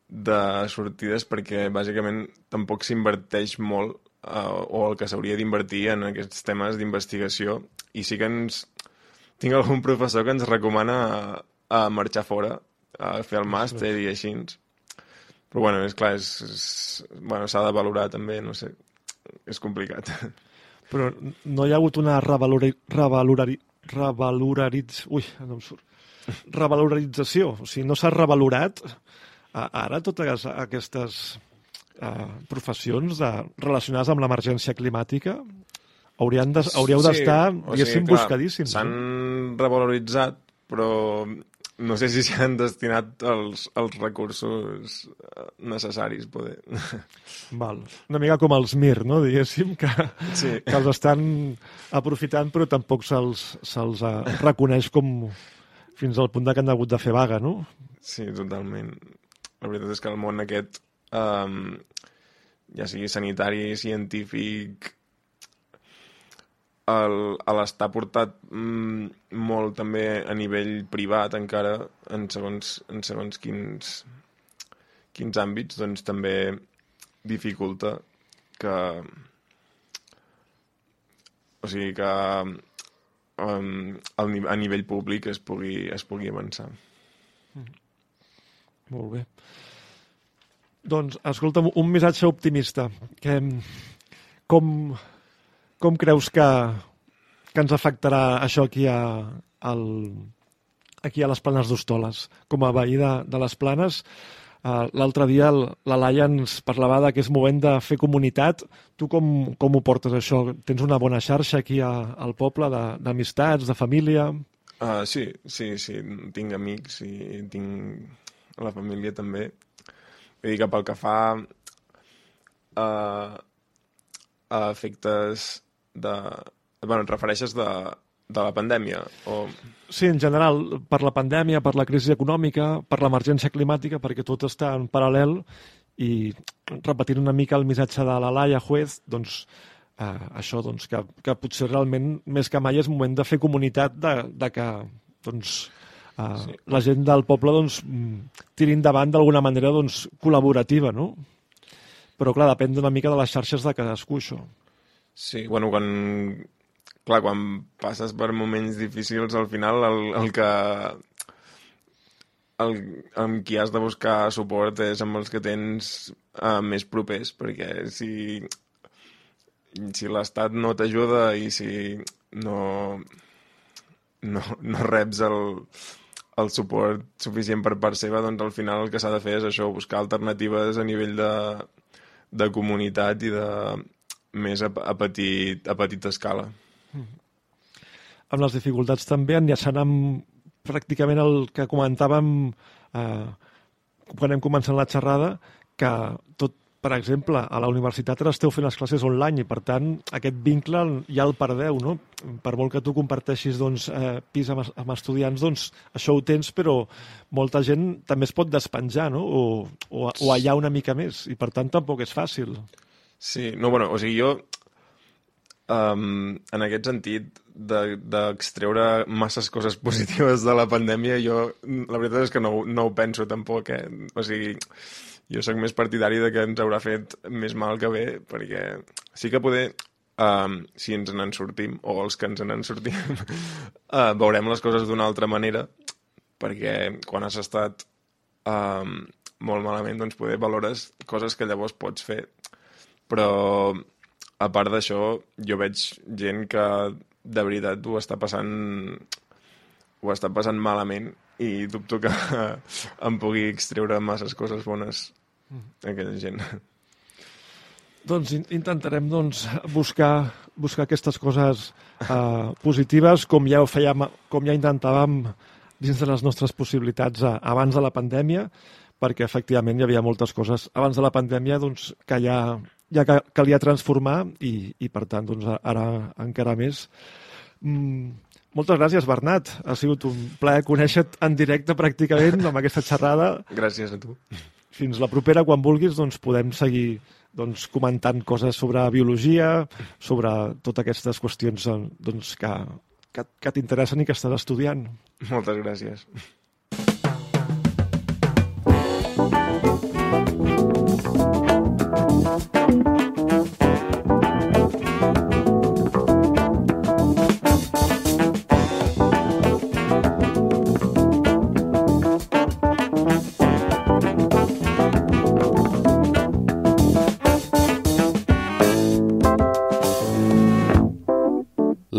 Speaker 2: de sortides perquè bàsicament tampoc s'inverteix molt uh, o el que s'hauria d'invertir en aquests temes d'investigació i sí que ens tinc algun professor que ens recomana a, a marxar fora a fer el màster i així però bueno, és clar, és, és, bueno, s'ha de valorar també, no sé, és complicat.
Speaker 1: Però no hi ha hagut una revalori, revalorari, revaloraritz... Ui, no em surt. Revalorització. O sigui, no s'ha revalorat ara totes aquestes uh, professions de, relacionades amb l'emergència climàtica haurien de, hauríeu d'estar, sí, diguéssim, o sigui, buscadíssims.
Speaker 2: S'han revaloritzat, però no sé si s'hi han destinat els, els recursos eh, necessaris, poder. *laughs*
Speaker 1: Val. Una mica com els Mir, no? diguéssim, que,
Speaker 2: Sí.
Speaker 1: que els estan aprofitant però tampoc se'ls se reconeix com fins al punt de que han hagut de fer vaga, no?
Speaker 2: Sí, totalment. La veritat és que el món aquest, um, ja sigui sanitari, científic, l'estar portat mm, molt també a nivell privat encara, en segons, en segons quins, quins àmbits, doncs també dificulta que... O sigui que um, a nivell públic es pugui, es pugui avançar.
Speaker 1: Molt bé. Doncs, escolta'm, un missatge optimista. Que, com, com creus que, que ens afectarà això aquí a, al, aquí a les Planes d'Hostoles? Com a veí de, de les Planes, uh, l'altre dia la Laia ens parlava de que és moment de fer comunitat. Tu com, com ho portes, això? Tens una bona xarxa aquí a, al poble d'amistats, de, de família?
Speaker 2: Uh, sí, sí, sí, tinc amics i tinc la família també. Vull dir que pel que fa a, a efectes de... Bueno, et refereixes de, de la pandèmia? O...
Speaker 1: Sí, en general, per la pandèmia, per la crisi econòmica, per l'emergència climàtica, perquè tot està en paral·lel i repetint una mica el missatge de la Laia Juez, doncs eh, això, doncs, que, que potser realment més que mai és moment de fer comunitat de, de que doncs, eh, sí. la gent del poble doncs, mm, tiri endavant d'alguna manera doncs, col·laborativa, no? Però, clar, depèn una mica de les xarxes de cadascú, això.
Speaker 2: Sí, bueno, quan... Clar, quan passes per moments difícils, al final el, el que... El, amb qui has de buscar suport és amb els que tens uh, més propers, perquè si, si l'Estat no t'ajuda i si no, no, no reps el, el suport suficient per part seva, doncs al final el que s'ha de fer és això, buscar alternatives a nivell de, de comunitat i de més a, a, petit, a petita escala.
Speaker 1: amb les dificultats també, enllaçant amb pràcticament el que comentàvem eh, quan hem començat la xerrada, que tot, per exemple, a la universitat ara esteu fent les classes online i, per tant, aquest vincle ja el perdeu, no? Per molt que tu comparteixis doncs, eh, pis amb, amb estudiants, doncs això ho tens, però molta gent també es pot despenjar, no? O, o, o allà una mica més, i per tant tampoc és fàcil.
Speaker 2: Sí, no, bueno, o sigui, jo um, en aquest sentit d'extreure de, masses coses *laughs* positives de la pandèmia, jo la veritat és que no, no ho penso tampoc, eh? O sigui, jo sóc més partidari de que ens haurà fet més mal que bé, perquè sí que poder, um, si ens n'en sortim, o els que ens n'en sortim, uh, *laughs* veurem les coses d'una altra manera, perquè quan has estat um, molt malament, doncs poder valores coses que llavors pots fer. Però, a part d'això, jo veig gent que de veritat ho està passant ho està passant malament i dubto que *laughs* em pugui extreure masses coses bones aquella gent.
Speaker 1: Doncs in- intentarem doncs, buscar, buscar aquestes coses uh, positives, com ja ho fèiem, com ja intentàvem dins de les nostres possibilitats uh, abans de la pandèmia, perquè efectivament hi havia moltes coses abans de la pandèmia doncs, que ja, ja ca- calia transformar i, i per tant doncs, ara encara més. Mm, moltes gràcies, Bernat. Ha sigut un plaer conèixer-te en directe pràcticament amb aquesta xerrada. *laughs*
Speaker 2: Gràcies a tu.
Speaker 1: Fins la propera, quan vulguis, doncs podem seguir doncs, comentant coses sobre biologia, sobre totes aquestes qüestions doncs, que, que, que t'interessen i que estàs estudiant.
Speaker 2: Moltes gràcies.